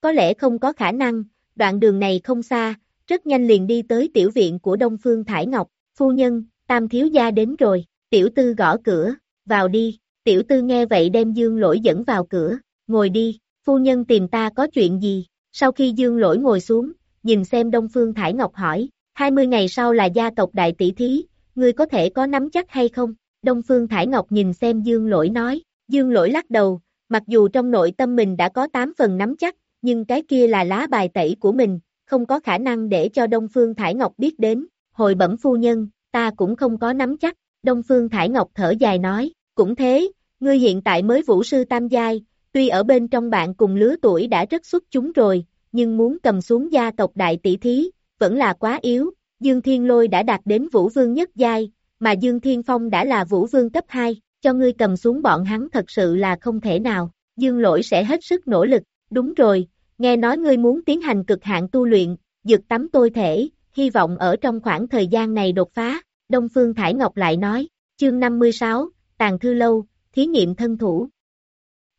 Có lẽ không có khả năng, đoạn đường này không xa, rất nhanh liền đi tới tiểu viện của Đông Phương Thải Ngọc, phu nhân, tam thiếu gia đến rồi, tiểu tư gõ cửa, vào đi, tiểu tư nghe vậy đem dương lỗi dẫn vào cửa, ngồi đi, phu nhân tìm ta có chuyện gì, sau khi dương lỗi ngồi xuống, nhìn xem Đông Phương Thải Ngọc hỏi, 20 ngày sau là gia tộc đại tỷ thí, ngươi có thể có nắm chắc hay không? Đông Phương Thải Ngọc nhìn xem Dương Lỗi nói, Dương Lỗi lắc đầu, mặc dù trong nội tâm mình đã có 8 phần nắm chắc, nhưng cái kia là lá bài tẩy của mình, không có khả năng để cho Đông Phương Thải Ngọc biết đến, hồi bẩm phu nhân, ta cũng không có nắm chắc, Đông Phương Thải Ngọc thở dài nói, cũng thế, ngươi hiện tại mới vũ sư tam giai, tuy ở bên trong bạn cùng lứa tuổi đã rất xuất chúng rồi, nhưng muốn cầm xuống gia tộc đại tỷ thí, vẫn là quá yếu, Dương Thiên Lôi đã đạt đến Vũ Vương nhất giai, mà Dương Thiên Phong đã là Vũ Vương cấp 2, cho ngươi cầm xuống bọn hắn thật sự là không thể nào, Dương Lỗi sẽ hết sức nỗ lực, đúng rồi, nghe nói ngươi muốn tiến hành cực hạn tu luyện, dược tắm tôi thể, hy vọng ở trong khoảng thời gian này đột phá, Đông Phương Thải Ngọc lại nói, chương 56, Tàn Thư Lâu, thí nghiệm thân thủ.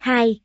2.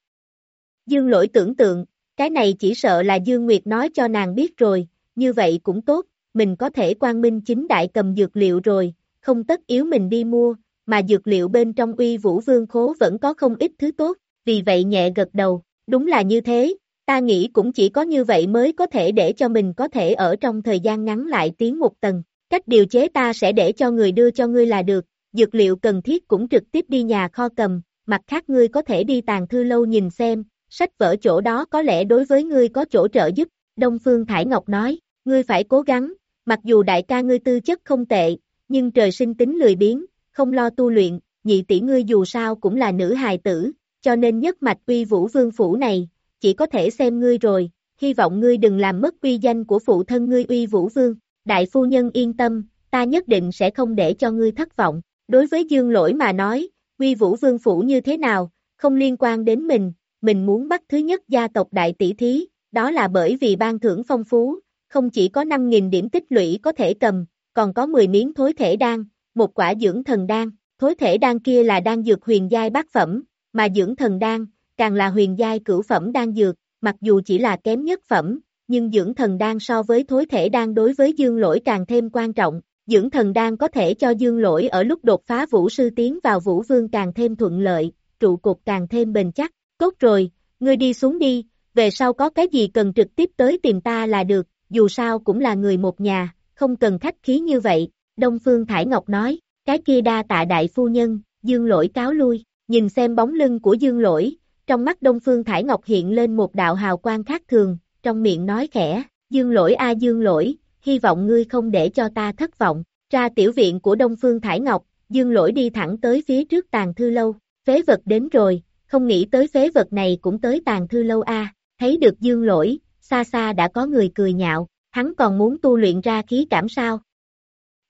Dương Lỗi tưởng tượng, cái này chỉ sợ là Dương Nguyệt nói cho nàng biết rồi, như vậy cũng tốt, mình có thể quang minh chính đại cầm dược liệu rồi, không tất yếu mình đi mua, mà dược liệu bên trong uy vũ vương khố vẫn có không ít thứ tốt, vì vậy nhẹ gật đầu, đúng là như thế, ta nghĩ cũng chỉ có như vậy mới có thể để cho mình có thể ở trong thời gian ngắn lại tiến một tầng, cách điều chế ta sẽ để cho người đưa cho ngươi là được, dược liệu cần thiết cũng trực tiếp đi nhà kho cầm, mặt khác ngươi có thể đi tàn thư lâu nhìn xem, sách vở chỗ đó có lẽ đối với ngươi có chỗ trợ giúp, Đông Phương Thải Ngọc nói, ngươi phải cố gắng, Mặc dù đại ca ngươi tư chất không tệ, nhưng trời sinh tính lười biếng, không lo tu luyện, nhị tỷ ngươi dù sao cũng là nữ hài tử, cho nên nhất mạch uy vũ vương phủ này, chỉ có thể xem ngươi rồi, hy vọng ngươi đừng làm mất uy danh của phụ thân ngươi uy vũ vương. Đại phu nhân yên tâm, ta nhất định sẽ không để cho ngươi thất vọng. Đối với dương lỗi mà nói, Quy vũ vương phủ như thế nào, không liên quan đến mình, mình muốn bắt thứ nhất gia tộc đại tỷ thí, đó là bởi vì ban thưởng phong phú, không chỉ có 5.000 điểm tích lũy có thể cầm, còn có 10 miếng thối thể đan, một quả dưỡng thần đan, thối thể đan kia là đan dược huyền giai bát phẩm, mà dưỡng thần đan, càng là huyền giai cửu phẩm đan dược, mặc dù chỉ là kém nhất phẩm, nhưng dưỡng thần đan so với thối thể đan đối với dương lỗi càng thêm quan trọng, dưỡng thần đan có thể cho dương lỗi ở lúc đột phá vũ sư tiến vào vũ vương càng thêm thuận lợi, trụ cục càng thêm bền chắc, tốt rồi, ngươi đi xuống đi, về sau có cái gì cần trực tiếp tới tìm ta là được, dù sao cũng là người một nhà, không cần khách khí như vậy, Đông Phương Thải Ngọc nói, cái kia đa tạ đại phu nhân, dương lỗi cáo lui, nhìn xem bóng lưng của dương lỗi, trong mắt Đông Phương Thải Ngọc hiện lên một đạo hào quang khác thường, trong miệng nói khẽ, dương lỗi a dương lỗi, hy vọng ngươi không để cho ta thất vọng, ra tiểu viện của Đông Phương Thải Ngọc, dương lỗi đi thẳng tới phía trước tàn thư lâu, phế vật đến rồi, không nghĩ tới phế vật này cũng tới tàn thư lâu a. thấy được dương lỗi, xa xa đã có người cười nhạo, hắn còn muốn tu luyện ra khí cảm sao.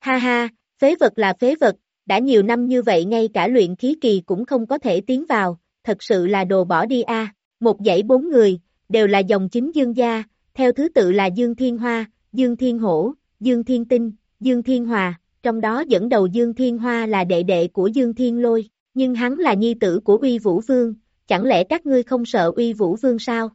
Ha ha, phế vật là phế vật, đã nhiều năm như vậy ngay cả luyện khí kỳ cũng không có thể tiến vào, thật sự là đồ bỏ đi a. Một dãy bốn người, đều là dòng chính dương gia, theo thứ tự là Dương Thiên Hoa, Dương Thiên Hổ, Dương Thiên Tinh, Dương Thiên Hòa, trong đó dẫn đầu Dương Thiên Hoa là đệ đệ của Dương Thiên Lôi, nhưng hắn là nhi tử của Uy Vũ Vương, chẳng lẽ các ngươi không sợ Uy Vũ Vương sao?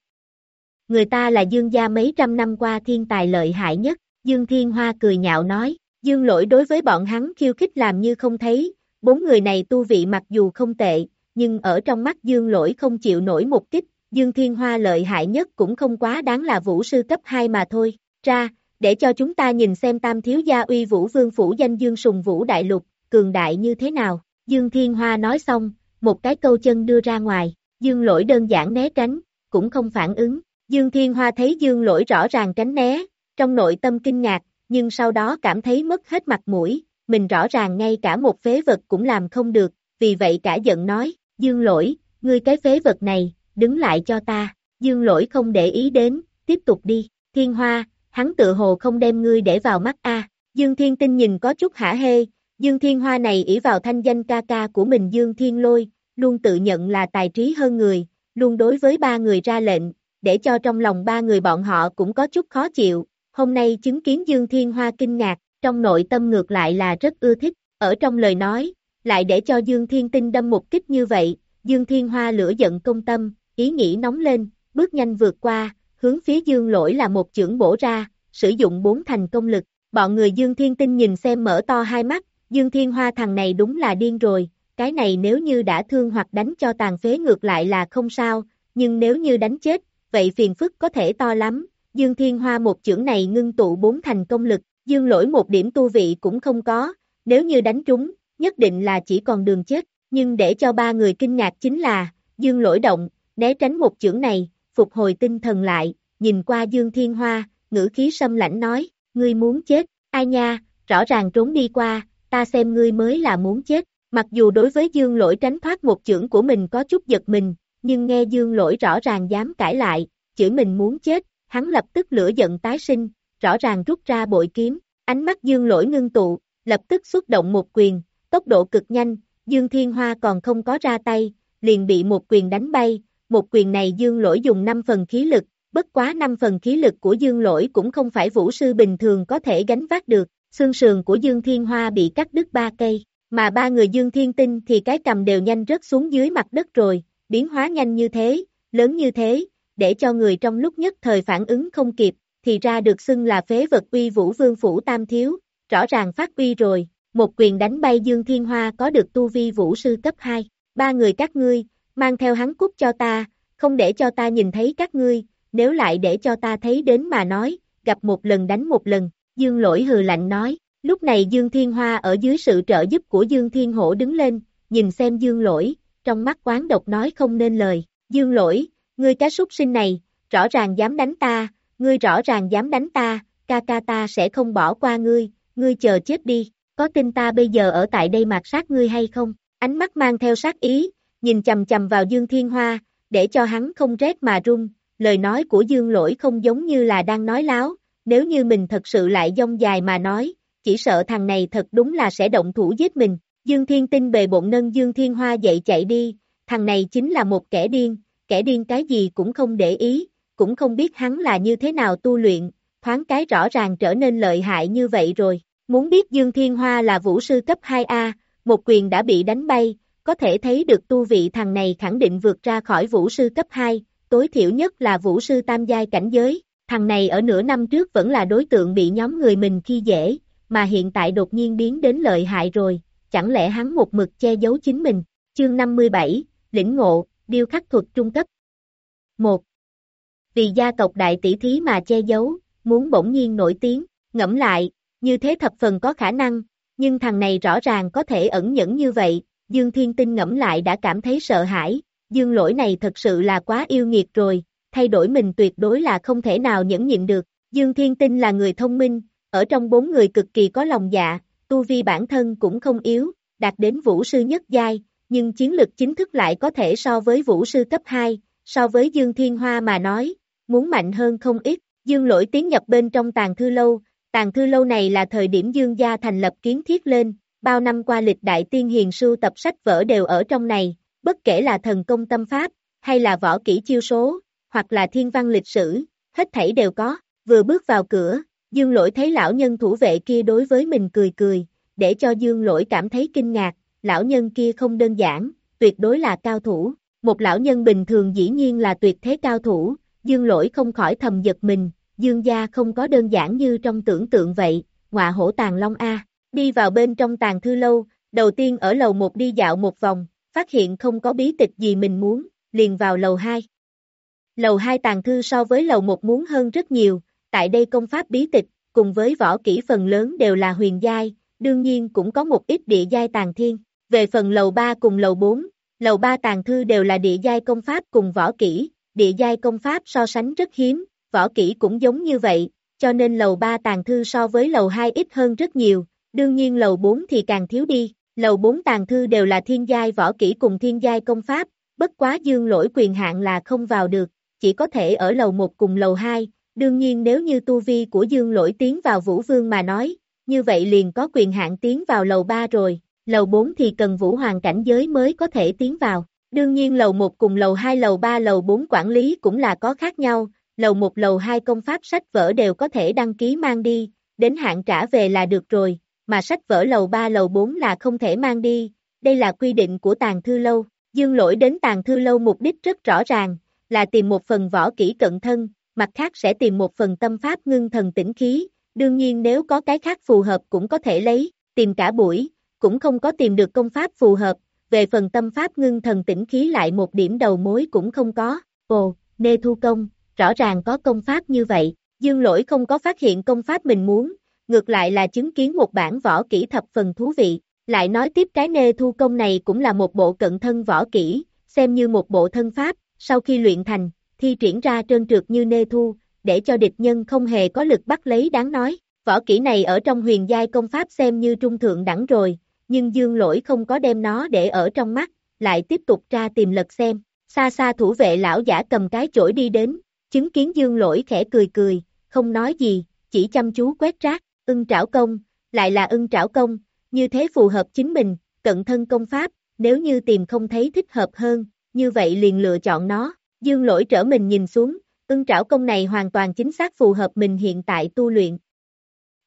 Người ta là Dương gia mấy trăm năm qua thiên tài lợi hại nhất, Dương Thiên Hoa cười nhạo nói, Dương lỗi đối với bọn hắn khiêu khích làm như không thấy, bốn người này tu vị mặc dù không tệ, nhưng ở trong mắt Dương lỗi không chịu nổi một kích, Dương Thiên Hoa lợi hại nhất cũng không quá đáng là vũ sư cấp 2 mà thôi, ra, để cho chúng ta nhìn xem tam thiếu gia uy vũ vương phủ danh Dương Sùng Vũ Đại Lục, cường đại như thế nào, Dương Thiên Hoa nói xong, một cái câu chân đưa ra ngoài, Dương lỗi đơn giản né tránh, cũng không phản ứng, Dương Thiên Hoa thấy Dương lỗi rõ ràng tránh né, trong nội tâm kinh ngạc, nhưng sau đó cảm thấy mất hết mặt mũi, mình rõ ràng ngay cả một phế vật cũng làm không được, vì vậy cả giận nói, Dương lỗi, ngươi cái phế vật này, đứng lại cho ta, Dương lỗi không để ý đến, tiếp tục đi, Thiên Hoa, hắn tự hồ không đem ngươi để vào mắt a. Dương Thiên Tinh nhìn có chút hả hê, Dương Thiên Hoa này ỷ vào thanh danh ca ca của mình Dương Thiên Lôi, luôn tự nhận là tài trí hơn người, luôn đối với ba người ra lệnh, để cho trong lòng ba người bọn họ cũng có chút khó chịu, hôm nay chứng kiến Dương Thiên Hoa kinh ngạc, trong nội tâm ngược lại là rất ưa thích, ở trong lời nói, lại để cho Dương Thiên Tinh đâm một kích như vậy, Dương Thiên Hoa lửa giận công tâm, ý nghĩ nóng lên, bước nhanh vượt qua, hướng phía Dương Lỗi là một chưởng bổ ra, sử dụng bốn thành công lực, bọn người Dương Thiên Tinh nhìn xem mở to hai mắt, Dương Thiên Hoa thằng này đúng là điên rồi, cái này nếu như đã thương hoặc đánh cho tàn phế ngược lại là không sao, nhưng nếu như đánh chết, vậy phiền phức có thể to lắm, Dương Thiên Hoa một chưởng này ngưng tụ bốn thành công lực, Dương lỗi một điểm tu vị cũng không có, nếu như đánh trúng, nhất định là chỉ còn đường chết, nhưng để cho ba người kinh ngạc chính là, Dương lỗi động, né tránh một chưởng này, phục hồi tinh thần lại, nhìn qua Dương Thiên Hoa, ngữ khí sâm lãnh nói, ngươi muốn chết, ai nha, rõ ràng trốn đi qua, ta xem ngươi mới là muốn chết, mặc dù đối với Dương lỗi tránh thoát một chưởng của mình có chút giật mình, nhưng nghe Dương lỗi rõ ràng dám cãi lại, chửi mình muốn chết, hắn lập tức lửa giận tái sinh, rõ ràng rút ra bội kiếm, ánh mắt Dương lỗi ngưng tụ, lập tức xuất động một quyền, tốc độ cực nhanh, Dương Thiên Hoa còn không có ra tay, liền bị một quyền đánh bay, một quyền này Dương lỗi dùng 5 phần khí lực, bất quá 5 phần khí lực của Dương lỗi cũng không phải vũ sư bình thường có thể gánh vác được, xương sườn của Dương Thiên Hoa bị cắt đứt ba cây, mà ba người Dương Thiên Tinh thì cái cầm đều nhanh rớt xuống dưới mặt đất rồi, biến hóa nhanh như thế, lớn như thế, để cho người trong lúc nhất thời phản ứng không kịp, thì ra được xưng là phế vật uy vũ vương phủ tam thiếu, rõ ràng phát uy rồi, một quyền đánh bay Dương Thiên Hoa có được tu vi vũ sư cấp 2, ba người các ngươi, mang theo hắn cút cho ta, không để cho ta nhìn thấy các ngươi, nếu lại để cho ta thấy đến mà nói, gặp một lần đánh một lần, Dương lỗi hừ lạnh nói, lúc này Dương Thiên Hoa ở dưới sự trợ giúp của Dương Thiên Hổ đứng lên, nhìn xem Dương lỗi, trong mắt quán độc nói không nên lời, Dương lỗi, ngươi cá súc sinh này, rõ ràng dám đánh ta, ngươi rõ ràng dám đánh ta, ca ca ta sẽ không bỏ qua ngươi, ngươi chờ chết đi, có tin ta bây giờ ở tại đây mạt sát ngươi hay không? Ánh mắt mang theo sát ý, nhìn chầm chầm vào Dương Thiên Hoa, để cho hắn không rét mà run, lời nói của Dương Lỗi không giống như là đang nói láo, nếu như mình thật sự lại dông dài mà nói, chỉ sợ thằng này thật đúng là sẽ động thủ giết mình. Dương Thiên Tinh bề bộn nâng Dương Thiên Hoa dậy chạy đi, thằng này chính là một kẻ điên, kẻ điên cái gì cũng không để ý, cũng không biết hắn là như thế nào tu luyện, thoáng cái rõ ràng trở nên lợi hại như vậy rồi. Muốn biết Dương Thiên Hoa là vũ sư cấp 2A, một quyền đã bị đánh bay, có thể thấy được tu vị thằng này khẳng định vượt ra khỏi vũ sư cấp 2, tối thiểu nhất là vũ sư tam giai cảnh giới. Thằng này ở nửa năm trước vẫn là đối tượng bị nhóm người mình khi dễ, mà hiện tại đột nhiên biến đến lợi hại rồi, chẳng lẽ hắn một mực che giấu chính mình. Chương 57, lĩnh ngộ, điêu khắc thuật trung cấp. 1. Vì gia tộc đại tỷ thí mà che giấu, muốn bỗng nhiên nổi tiếng, ngẫm lại, như thế thập phần có khả năng, nhưng thằng này rõ ràng có thể ẩn nhẫn như vậy, Dương Thiên Tinh ngẫm lại đã cảm thấy sợ hãi, Dương lỗi này thật sự là quá yêu nghiệt rồi, thay đổi mình tuyệt đối là không thể nào nhẫn nhịn được, Dương Thiên Tinh là người thông minh, ở trong bốn người cực kỳ có lòng dạ, tu vi bản thân cũng không yếu, đạt đến vũ sư nhất giai, nhưng chiến lực chính thức lại có thể so với vũ sư cấp 2, so với Dương Thiên Hoa mà nói, muốn mạnh hơn không ít, Dương lỗi tiến nhập bên trong Tàn thư lâu, Tàn thư lâu này là thời điểm Dương gia thành lập kiến thiết lên, bao năm qua lịch đại tiên hiền sưu tập sách vở đều ở trong này, bất kể là thần công tâm pháp, hay là võ kỹ chiêu số, hoặc là thiên văn lịch sử, hết thảy đều có, vừa bước vào cửa, Dương lỗi thấy lão nhân thủ vệ kia đối với mình cười cười, để cho Dương lỗi cảm thấy kinh ngạc, lão nhân kia không đơn giản, tuyệt đối là cao thủ, một lão nhân bình thường dĩ nhiên là tuyệt thế cao thủ, Dương lỗi không khỏi thầm giật mình, Dương gia không có đơn giản như trong tưởng tượng vậy, ngọa hổ tàng long A, đi vào bên trong tàn thư lâu, đầu tiên ở lầu 1 đi dạo một vòng, phát hiện không có bí tịch gì mình muốn, liền vào lầu 2. Lầu 2 tàn thư so với lầu 1 muốn hơn rất nhiều, tại đây công pháp bí tịch, cùng với võ kỹ phần lớn đều là huyền giai, đương nhiên cũng có một ít địa giai tàn thiên. Về phần lầu 3 cùng lầu 4, lầu 3 tàn thư đều là địa giai công pháp cùng võ kỹ, địa giai công pháp so sánh rất hiếm, võ kỹ cũng giống như vậy, cho nên lầu 3 tàn thư so với lầu 2 ít hơn rất nhiều, đương nhiên lầu 4 thì càng thiếu đi, lầu 4 tàn thư đều là thiên giai võ kỹ cùng thiên giai công pháp, bất quá dương lỗi quyền hạn là không vào được, chỉ có thể ở lầu 1 cùng lầu 2, đương nhiên nếu như tu vi của dương lỗi tiến vào vũ vương mà nói, như vậy liền có quyền hạn tiến vào lầu 3 rồi, lầu 4 thì cần vũ hoàng cảnh giới mới có thể tiến vào. Đương nhiên lầu 1 cùng lầu 2 lầu 3 lầu 4 quản lý cũng là có khác nhau, lầu 1 lầu 2 công pháp sách vở đều có thể đăng ký mang đi, đến hạn trả về là được rồi, mà sách vở lầu 3 lầu 4 là không thể mang đi, đây là quy định của tàng thư lâu. Dương lỗi đến tàng thư lâu mục đích rất rõ ràng, là tìm một phần võ kỹ cận thân, mặt khác sẽ tìm một phần tâm pháp ngưng thần tĩnh khí, đương nhiên nếu có cái khác phù hợp cũng có thể lấy, tìm cả buổi, cũng không có tìm được công pháp phù hợp, về phần tâm pháp ngưng thần tĩnh khí lại một điểm đầu mối cũng không có, ồ, nê thu công, rõ ràng có công pháp như vậy, dương lỗi không có phát hiện công pháp mình muốn, ngược lại là chứng kiến một bản võ kỹ thập phần thú vị, lại nói tiếp cái nê thu công này cũng là một bộ cận thân võ kỹ, xem như một bộ thân pháp, sau khi luyện thành, thi triển ra trơn trượt như nê thu, để cho địch nhân không hề có lực bắt lấy đáng nói. Võ kỹ này ở trong huyền giai công pháp xem như trung thượng đẳng rồi, nhưng dương lỗi không có đem nó để ở trong mắt, lại tiếp tục ra tìm lật xem. Xa xa thủ vệ lão giả cầm cái chổi đi đến, chứng kiến dương lỗi khẽ cười cười, không nói gì, chỉ chăm chú quét rác, ưng trảo công, lại là ưng trảo công, như thế phù hợp chính mình, cận thân công pháp, nếu như tìm không thấy thích hợp hơn, như vậy liền lựa chọn nó. Dương lỗi trở mình nhìn xuống, ưng trảo công này hoàn toàn chính xác phù hợp mình hiện tại tu luyện.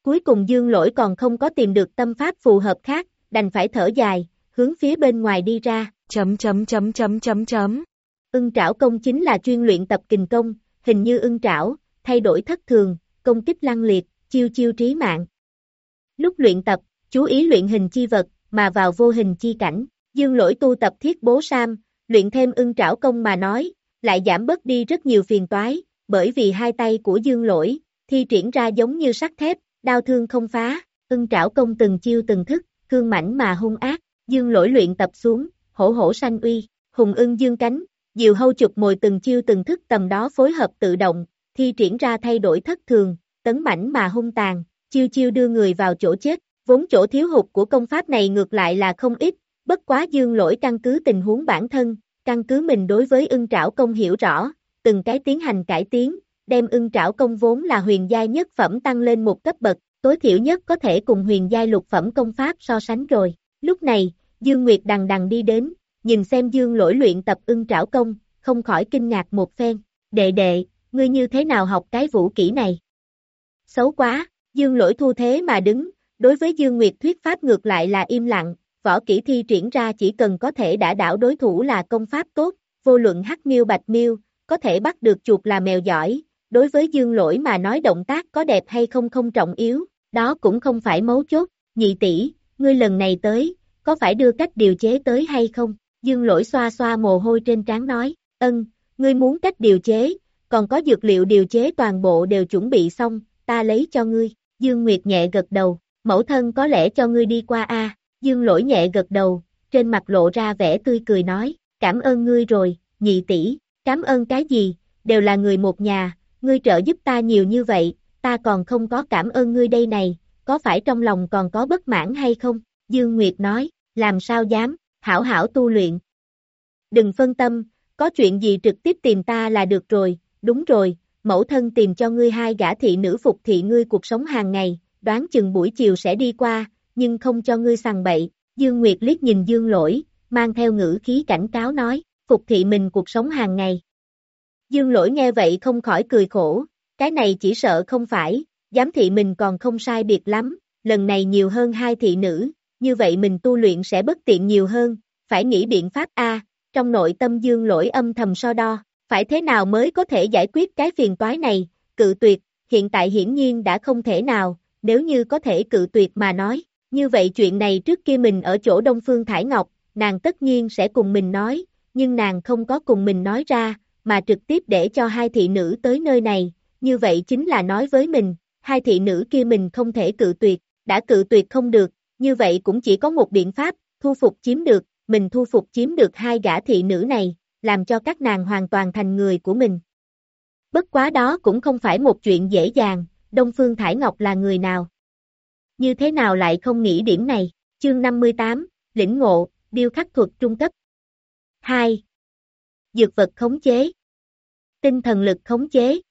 Cuối cùng dương lỗi còn không có tìm được tâm pháp phù hợp khác, đành phải thở dài, hướng phía bên ngoài đi ra. Chấm chấm chấm chấm chấm chấm. Ưng trảo công chính là chuyên luyện tập kình công, hình như ưng trảo, thay đổi thất thường, công kích lăng liệt, chiêu chiêu trí mạng. Lúc luyện tập, chú ý luyện hình chi vật, mà vào vô hình chi cảnh, dương lỗi tu tập thiết bố sam, luyện thêm ưng trảo công mà nói, lại giảm bớt đi rất nhiều phiền toái, bởi vì hai tay của dương lỗi, thi triển ra giống như sắt thép, đau thương không phá, ưng trảo công từng chiêu từng thức, cương mảnh mà hung ác, dương lỗi luyện tập xuống, hổ hổ sanh uy, hùng ưng dương cánh, diều hâu chụp mồi từng chiêu từng thức tầm đó phối hợp tự động, thi triển ra thay đổi thất thường, tấn mảnh mà hung tàn, chiêu chiêu đưa người vào chỗ chết, vốn chỗ thiếu hụt của công pháp này ngược lại là không ít, bất quá dương lỗi căn cứ tình huống bản thân, căn cứ mình đối với ưng trảo công hiểu rõ, từng cái tiến hành cải tiến, đem ưng trảo công vốn là huyền giai nhất phẩm tăng lên một cấp bậc, tối thiểu nhất có thể cùng huyền giai lục phẩm công pháp so sánh rồi. Lúc này, Dương Nguyệt đằng đằng đi đến, nhìn xem Dương lỗi luyện tập ưng trảo công, không khỏi kinh ngạc một phen. Đệ đệ, ngươi như thế nào học cái vũ kỹ này? Xấu quá, Dương lỗi thu thế mà đứng, đối với Dương Nguyệt thuyết pháp ngược lại là im lặng, võ kỹ thi triển ra chỉ cần có thể đã đảo đối thủ là công pháp tốt, vô luận hắc miêu bạch miêu, có thể bắt được chuột là mèo giỏi, đối với dương lỗi mà nói động tác có đẹp hay không không trọng yếu, đó cũng không phải mấu chốt, nhị tỷ, ngươi lần này tới, có phải đưa cách điều chế tới hay không? Dương lỗi xoa xoa mồ hôi trên trán nói, ân, ngươi muốn cách điều chế, còn có dược liệu điều chế toàn bộ đều chuẩn bị xong, ta lấy cho ngươi, Dương Nguyệt nhẹ gật đầu, mẫu thân có lẽ cho ngươi đi qua a Dương lỗi nhẹ gật đầu, trên mặt lộ ra vẻ tươi cười nói, cảm ơn ngươi rồi, nhị tỷ, cảm ơn cái gì, đều là người một nhà, ngươi trợ giúp ta nhiều như vậy, ta còn không có cảm ơn ngươi đây này, có phải trong lòng còn có bất mãn hay không? Dương Nguyệt nói, làm sao dám, hảo hảo tu luyện. Đừng phân tâm, có chuyện gì trực tiếp tìm ta là được rồi, đúng rồi, mẫu thân tìm cho ngươi hai gã thị nữ phục thị ngươi cuộc sống hàng ngày, đoán chừng buổi chiều sẽ đi qua, nhưng không cho ngươi sằng bậy, Dương Nguyệt liếc nhìn Dương lỗi, mang theo ngữ khí cảnh cáo nói, phục thị mình cuộc sống hàng ngày. Dương lỗi nghe vậy không khỏi cười khổ, cái này chỉ sợ không phải, giám thị mình còn không sai biệt lắm, lần này nhiều hơn hai thị nữ, như vậy mình tu luyện sẽ bất tiện nhiều hơn, phải nghĩ biện pháp A, trong nội tâm dương lỗi âm thầm so đo, phải thế nào mới có thể giải quyết cái phiền toái này, cự tuyệt, hiện tại hiển nhiên đã không thể nào, nếu như có thể cự tuyệt mà nói, như vậy chuyện này trước kia mình ở chỗ Đông Phương Thải Ngọc, nàng tất nhiên sẽ cùng mình nói, nhưng nàng không có cùng mình nói ra, mà trực tiếp để cho hai thị nữ tới nơi này, như vậy chính là nói với mình, hai thị nữ kia mình không thể cự tuyệt, đã cự tuyệt không được, như vậy cũng chỉ có một biện pháp, thu phục chiếm được, mình thu phục chiếm được hai gã thị nữ này, làm cho các nàng hoàn toàn thành người của mình. Bất quá đó cũng không phải một chuyện dễ dàng, Đông Phương Thải Ngọc là người nào? Như thế nào lại không nghĩ điểm này? Chương 58, lĩnh ngộ, điêu khắc thuật trung cấp. 2. Dược vật khống chế. Tinh thần lực khống chế.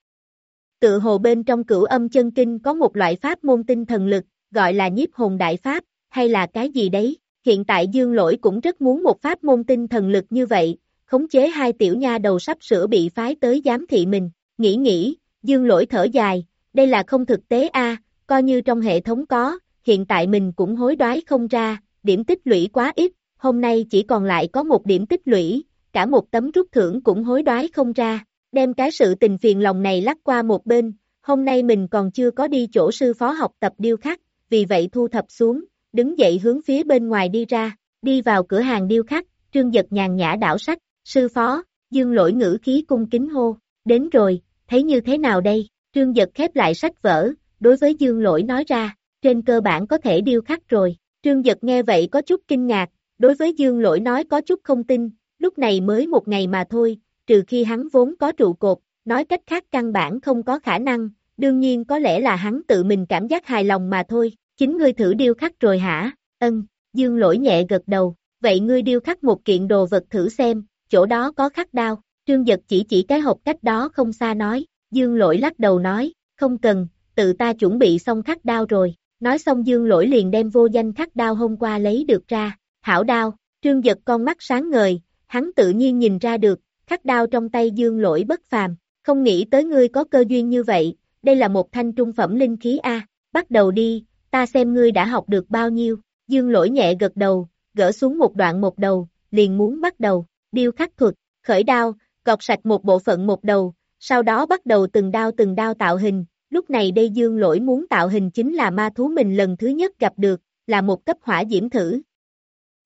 Tự hồ bên trong cửu âm chân kinh có một loại pháp môn tinh thần lực, gọi là nhiếp hồn đại pháp, hay là cái gì đấy. Hiện tại dương lỗi cũng rất muốn một pháp môn tinh thần lực như vậy, khống chế hai tiểu nha đầu sắp sửa bị phái tới giám thị mình. Nghĩ nghĩ, dương lỗi thở dài, đây là không thực tế a coi như trong hệ thống có, hiện tại mình cũng hối đoái không ra, điểm tích lũy quá ít, hôm nay chỉ còn lại có một điểm tích lũy, cả một tấm rút thưởng cũng hối đoái không ra, đem cái sự tình phiền lòng này lắc qua một bên, hôm nay mình còn chưa có đi chỗ sư phó học tập điêu khắc, vì vậy thu thập xuống, đứng dậy hướng phía bên ngoài đi ra, đi vào cửa hàng điêu khắc, trương giật nhàn nhã đảo sách, sư phó, dương lỗi ngữ khí cung kính hô, đến rồi, thấy như thế nào đây, trương giật khép lại sách vở, đối với dương lỗi nói ra, trên cơ bản có thể điêu khắc rồi, trương giật nghe vậy có chút kinh ngạc, đối với dương lỗi nói có chút không tin, lúc này mới một ngày mà thôi, trừ khi hắn vốn có trụ cột, nói cách khác căn bản không có khả năng, đương nhiên có lẽ là hắn tự mình cảm giác hài lòng mà thôi, chính ngươi thử điêu khắc rồi hả, ân, dương lỗi nhẹ gật đầu, vậy ngươi điêu khắc một kiện đồ vật thử xem, chỗ đó có khắc đao, trương giật chỉ chỉ cái hộp cách đó không xa nói, dương lỗi lắc đầu nói, không cần, tự ta chuẩn bị xong khắc đao rồi, nói xong dương lỗi liền đem vô danh khắc đao hôm qua lấy được ra, hảo đao, trương giật con mắt sáng ngời, hắn tự nhiên nhìn ra được, khắc đao trong tay dương lỗi bất phàm, không nghĩ tới ngươi có cơ duyên như vậy, đây là một thanh trung phẩm linh khí A, bắt đầu đi, ta xem ngươi đã học được bao nhiêu, dương lỗi nhẹ gật đầu, gỡ xuống một đoạn một đầu, liền muốn bắt đầu, điêu khắc thuật, khởi đao, gọt sạch một bộ phận một đầu, sau đó bắt đầu từng đao từng đao tạo hình, lúc này đây dương lỗi muốn tạo hình chính là ma thú mình lần thứ nhất gặp được, là một cấp hỏa diễm thử.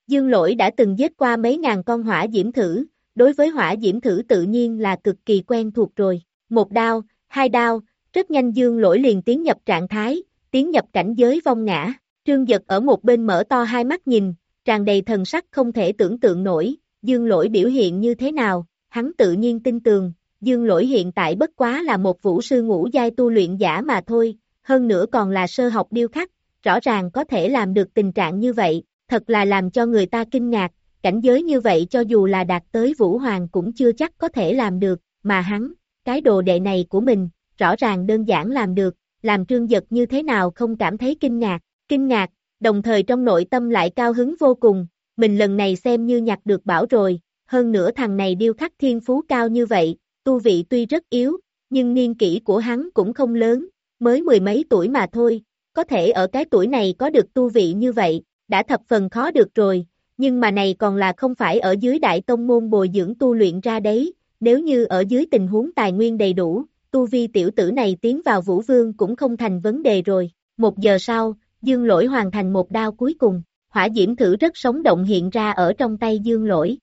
Dương lỗi đã từng giết qua mấy ngàn con hỏa diễm thử, đối với hỏa diễm thử tự nhiên là cực kỳ quen thuộc rồi, một đao, hai đao, rất nhanh dương lỗi liền tiến nhập trạng thái, tiến nhập cảnh giới vong ngã, trương giật ở một bên mở to hai mắt nhìn, tràn đầy thần sắc không thể tưởng tượng nổi, dương lỗi biểu hiện như thế nào, hắn tự nhiên tin tường, dương lỗi hiện tại bất quá là một vũ sư ngũ giai tu luyện giả mà thôi, hơn nữa còn là sơ học điêu khắc, rõ ràng có thể làm được tình trạng như vậy, thật là làm cho người ta kinh ngạc, cảnh giới như vậy cho dù là đạt tới vũ hoàng cũng chưa chắc có thể làm được, mà hắn, cái đồ đệ này của mình, rõ ràng đơn giản làm được, làm trương giật như thế nào không cảm thấy kinh ngạc, kinh ngạc, đồng thời trong nội tâm lại cao hứng vô cùng, mình lần này xem như nhặt được bảo rồi, hơn nữa thằng này điêu khắc thiên phú cao như vậy, tu vị tuy rất yếu, nhưng niên kỷ của hắn cũng không lớn, mới mười mấy tuổi mà thôi, có thể ở cái tuổi này có được tu vị như vậy, đã thập phần khó được rồi, nhưng mà này còn là không phải ở dưới đại tông môn bồi dưỡng tu luyện ra đấy, nếu như ở dưới tình huống tài nguyên đầy đủ, tu vi tiểu tử này tiến vào vũ vương cũng không thành vấn đề rồi. Một giờ sau, dương lỗi hoàn thành một đao cuối cùng, hỏa diễm thử rất sống động hiện ra ở trong tay dương lỗi.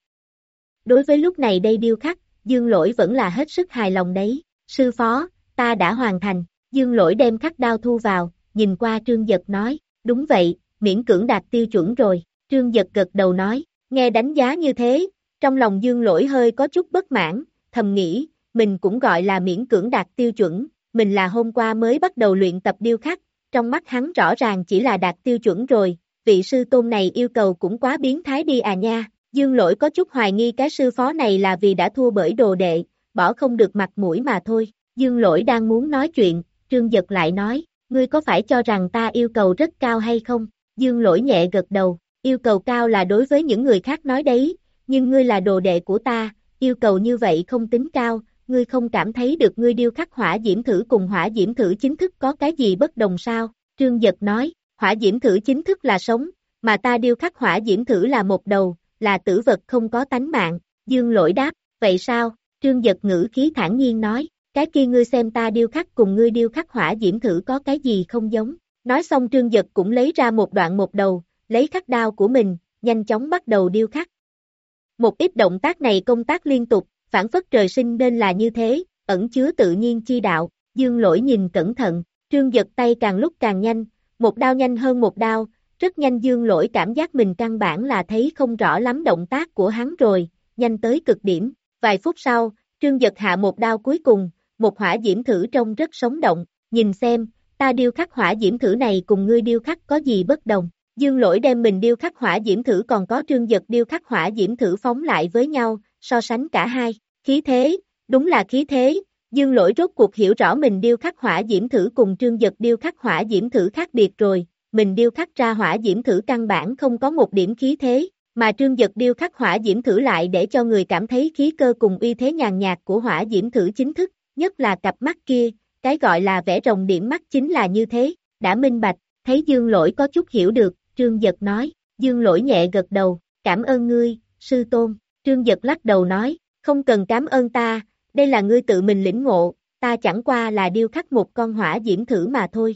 Đối với lúc này đây điêu khắc, dương lỗi vẫn là hết sức hài lòng đấy, sư phó, ta đã hoàn thành, dương lỗi đem khắc đao thu vào, nhìn qua trương giật nói, đúng vậy, miễn cưỡng đạt tiêu chuẩn rồi, trương giật gật đầu nói, nghe đánh giá như thế, trong lòng dương lỗi hơi có chút bất mãn, thầm nghĩ, mình cũng gọi là miễn cưỡng đạt tiêu chuẩn, mình là hôm qua mới bắt đầu luyện tập điêu khắc, trong mắt hắn rõ ràng chỉ là đạt tiêu chuẩn rồi, vị sư tôn này yêu cầu cũng quá biến thái đi à nha, Dương lỗi có chút hoài nghi cái sư phó này là vì đã thua bởi đồ đệ, bỏ không được mặt mũi mà thôi. Dương lỗi đang muốn nói chuyện, trương giật lại nói, ngươi có phải cho rằng ta yêu cầu rất cao hay không? Dương lỗi nhẹ gật đầu, yêu cầu cao là đối với những người khác nói đấy, nhưng ngươi là đồ đệ của ta, yêu cầu như vậy không tính cao, ngươi không cảm thấy được ngươi điêu khắc hỏa diễm thử cùng hỏa diễm thử chính thức có cái gì bất đồng sao? Trương Giật nói, hỏa diễm thử chính thức là sống, mà ta điêu khắc hỏa diễm thử là một đầu, là tử vật không có tánh mạng, Dương lỗi đáp, vậy sao? Trương Giật ngữ khí thản nhiên nói, cái kia ngươi xem ta điêu khắc cùng ngươi điêu khắc hỏa diễm thử có cái gì không giống. Nói xong Trương Giật cũng lấy ra một đoạn một đầu, lấy khắc đao của mình, nhanh chóng bắt đầu điêu khắc. Một ít động tác này công tác liên tục, phản phất trời sinh nên là như thế, ẩn chứa tự nhiên chi đạo, dương lỗi nhìn cẩn thận, trương giật tay càng lúc càng nhanh, một đao nhanh hơn một đao, rất nhanh dương lỗi cảm giác mình căn bản là thấy không rõ lắm động tác của hắn rồi, nhanh tới cực điểm, vài phút sau, trương giật hạ một đao cuối cùng, một hỏa diễm thử trông rất sống động, nhìn xem, ta điêu khắc hỏa diễm thử này cùng ngươi điêu khắc có gì bất đồng. Dương lỗi đem mình điêu khắc hỏa diễm thử còn có trương giật điêu khắc hỏa diễm thử phóng lại với nhau, so sánh cả hai. Khí thế, đúng là khí thế, dương lỗi rốt cuộc hiểu rõ mình điêu khắc hỏa diễm thử cùng trương giật điêu khắc hỏa diễm thử khác biệt rồi, mình điêu khắc ra hỏa diễm thử căn bản không có một điểm khí thế, mà trương giật điêu khắc hỏa diễm thử lại để cho người cảm thấy khí cơ cùng uy thế nhàn nhạt của hỏa diễm thử chính thức, nhất là cặp mắt kia, cái gọi là vẽ rồng điểm mắt chính là như thế, đã minh bạch, thấy dương lỗi có chút hiểu được, trương giật nói, dương lỗi nhẹ gật đầu, cảm ơn ngươi, sư tôn, trương giật lắc đầu nói, không cần cảm ơn ta, đây là ngươi tự mình lĩnh ngộ, ta chẳng qua là điêu khắc một con hỏa diễm thử mà thôi.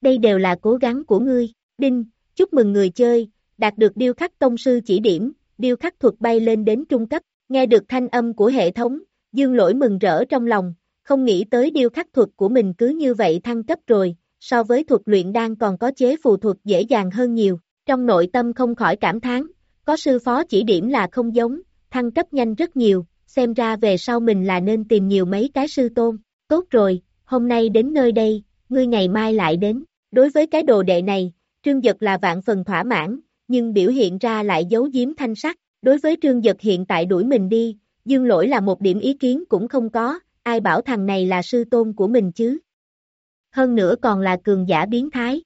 Đây đều là cố gắng của ngươi, đinh, chúc mừng người chơi, đạt được điêu khắc tông sư chỉ điểm, điêu khắc thuật bay lên đến trung cấp, nghe được thanh âm của hệ thống, dương lỗi mừng rỡ trong lòng, không nghĩ tới điêu khắc thuật của mình cứ như vậy thăng cấp rồi, so với thuật luyện đan còn có chế phù thuật dễ dàng hơn nhiều, trong nội tâm không khỏi cảm thán, có sư phó chỉ điểm là không giống, thăng cấp nhanh rất nhiều, xem ra về sau mình là nên tìm nhiều mấy cái sư tôn, tốt rồi, hôm nay đến nơi đây, ngươi ngày mai lại đến, đối với cái đồ đệ này, trương giật là vạn phần thỏa mãn, nhưng biểu hiện ra lại giấu giếm thanh sắc, đối với trương giật hiện tại đuổi mình đi, dương lỗi là một điểm ý kiến cũng không có, ai bảo thằng này là sư tôn của mình chứ. Hơn nữa còn là cường giả biến thái.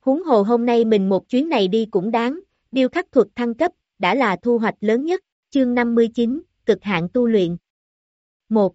húng hồ hôm nay mình một chuyến này đi cũng đáng, điêu khắc thuật thăng cấp, đã là thu hoạch lớn nhất, chương 59, cực hạn tu luyện. 1.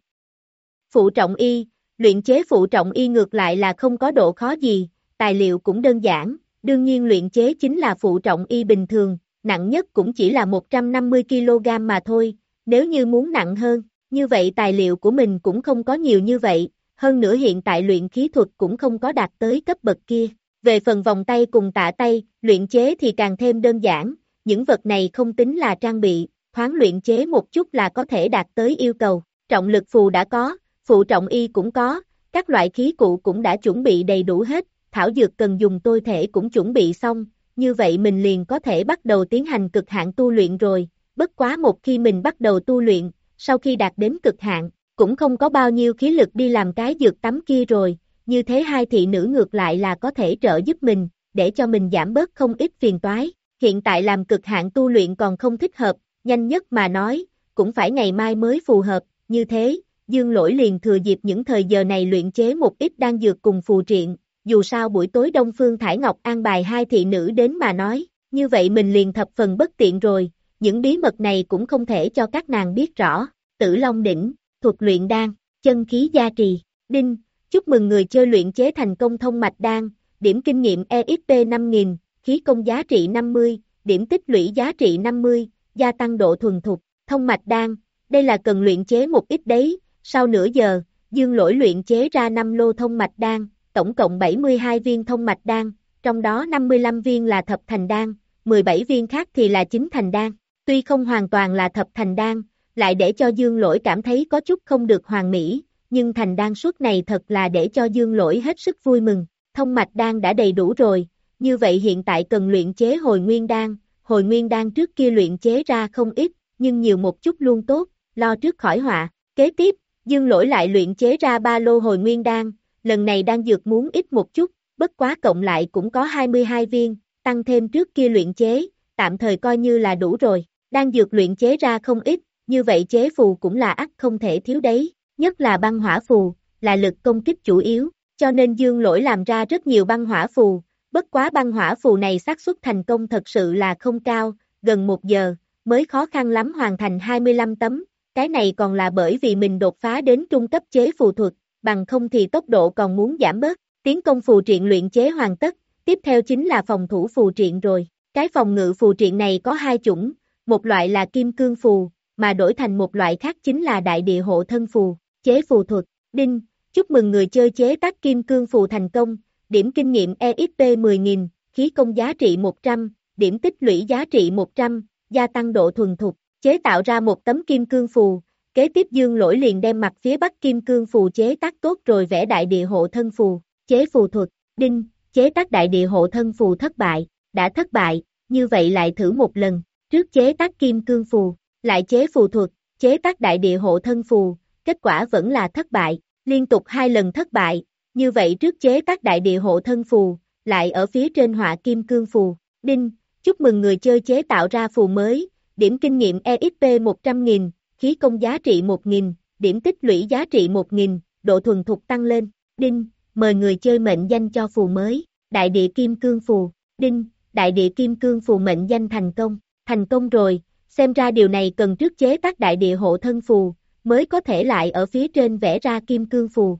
Phụ trọng y, luyện chế phụ trọng y ngược lại là không có độ khó gì, tài liệu cũng đơn giản, đương nhiên luyện chế chính là phụ trọng y bình thường, nặng nhất cũng chỉ là 150kg mà thôi, nếu như muốn nặng hơn, như vậy tài liệu của mình cũng không có nhiều như vậy, hơn nữa hiện tại luyện khí thuật cũng không có đạt tới cấp bậc kia. Về phần vòng tay cùng tạ tay, luyện chế thì càng thêm đơn giản, những vật này không tính là trang bị, thoáng luyện chế một chút là có thể đạt tới yêu cầu. Trọng lực phù đã có, phụ trọng y cũng có, các loại khí cụ cũng đã chuẩn bị đầy đủ hết, thảo dược cần dùng tôi thể cũng chuẩn bị xong, như vậy mình liền có thể bắt đầu tiến hành cực hạn tu luyện rồi, bất quá một khi mình bắt đầu tu luyện, sau khi đạt đến cực hạn, cũng không có bao nhiêu khí lực đi làm cái dược tắm kia rồi, như thế hai thị nữ ngược lại là có thể trợ giúp mình, để cho mình giảm bớt không ít phiền toái. Hiện tại làm cực hạn tu luyện còn không thích hợp, nhanh nhất mà nói, cũng phải ngày mai mới phù hợp, như thế, dương lỗi liền thừa dịp những thời giờ này luyện chế một ít đan dược cùng phù triện, dù sao buổi tối Đông Phương Thải Ngọc an bài hai thị nữ đến mà nói, như vậy mình liền thập phần bất tiện rồi, những bí mật này cũng không thể cho các nàng biết rõ, tử long đỉnh, thuật luyện đan, chân khí gia trì, đinh, chúc mừng người chơi luyện chế thành công thông mạch đan, điểm kinh nghiệm EXP 5000, khí công giá trị 50, điểm tích lũy giá trị 50, gia tăng độ thuần thục, thông mạch đan, đây là cần luyện chế một ít đấy, sau nửa giờ, dương lỗi luyện chế ra 5 lô thông mạch đan, tổng cộng 72 viên thông mạch đan, trong đó 55 viên là thập thành đan, 17 viên khác thì là chính thành đan, tuy không hoàn toàn là thập thành đan, lại để cho dương lỗi cảm thấy có chút không được hoàn mỹ, nhưng thành đan suốt này thật là để cho dương lỗi hết sức vui mừng, thông mạch đan đã đầy đủ rồi, như vậy hiện tại cần luyện chế hồi nguyên đan, hồi nguyên đan trước kia luyện chế ra không ít, nhưng nhiều một chút luôn tốt, lo trước khỏi họa. Kế tiếp, dương lỗi lại luyện chế ra ba lô hồi nguyên đan, lần này đang dược muốn ít một chút, bất quá cộng lại cũng có 22 viên, tăng thêm trước kia luyện chế, tạm thời coi như là đủ rồi. đang dược luyện chế ra không ít, như vậy chế phù cũng là ắt không thể thiếu đấy, nhất là băng hỏa phù, là lực công kích chủ yếu, cho nên dương lỗi làm ra rất nhiều băng hỏa phù, bất quá băng hỏa phù này xác suất thành công thật sự là không cao, gần một giờ, mới khó khăn lắm hoàn thành 25 tấm, cái này còn là bởi vì mình đột phá đến trung cấp chế phù thuật, bằng không thì tốc độ còn muốn giảm bớt, tiến công phù triện luyện chế hoàn tất, tiếp theo chính là phòng thủ phù triện rồi, cái phòng ngự phù triện này có hai chủng, một loại là kim cương phù, mà đổi thành một loại khác chính là đại địa hộ thân phù, chế phù thuật, đinh, chúc mừng người chơi chế tác kim cương phù thành công, điểm kinh nghiệm EXP 10.000, khí công giá trị 100, điểm tích lũy giá trị 100, gia tăng độ thuần thục, chế tạo ra một tấm kim cương phù, kế tiếp dương lỗi liền đem mặt phía bắc kim cương phù chế tác tốt rồi vẽ đại địa hộ thân phù, chế phù thuật, đinh, chế tác đại địa hộ thân phù thất bại, đã thất bại, như vậy lại thử một lần, trước chế tác kim cương phù, lại chế phù thuật, chế tác đại địa hộ thân phù, kết quả vẫn là thất bại, liên tục hai lần thất bại, như vậy trước chế tác đại địa hộ thân phù, lại ở phía trên họa kim cương phù, đinh, chúc mừng người chơi chế tạo ra phù mới, điểm kinh nghiệm EXP 100.000, khí công giá trị 1.000, điểm tích lũy giá trị 1.000, độ thuần thục tăng lên, đinh, mời người chơi mệnh danh cho phù mới, đại địa kim cương phù, đinh, đại địa kim cương phù mệnh danh thành công, thành công rồi, xem ra điều này cần trước chế tác đại địa hộ thân phù, mới có thể lại ở phía trên vẽ ra kim cương phù.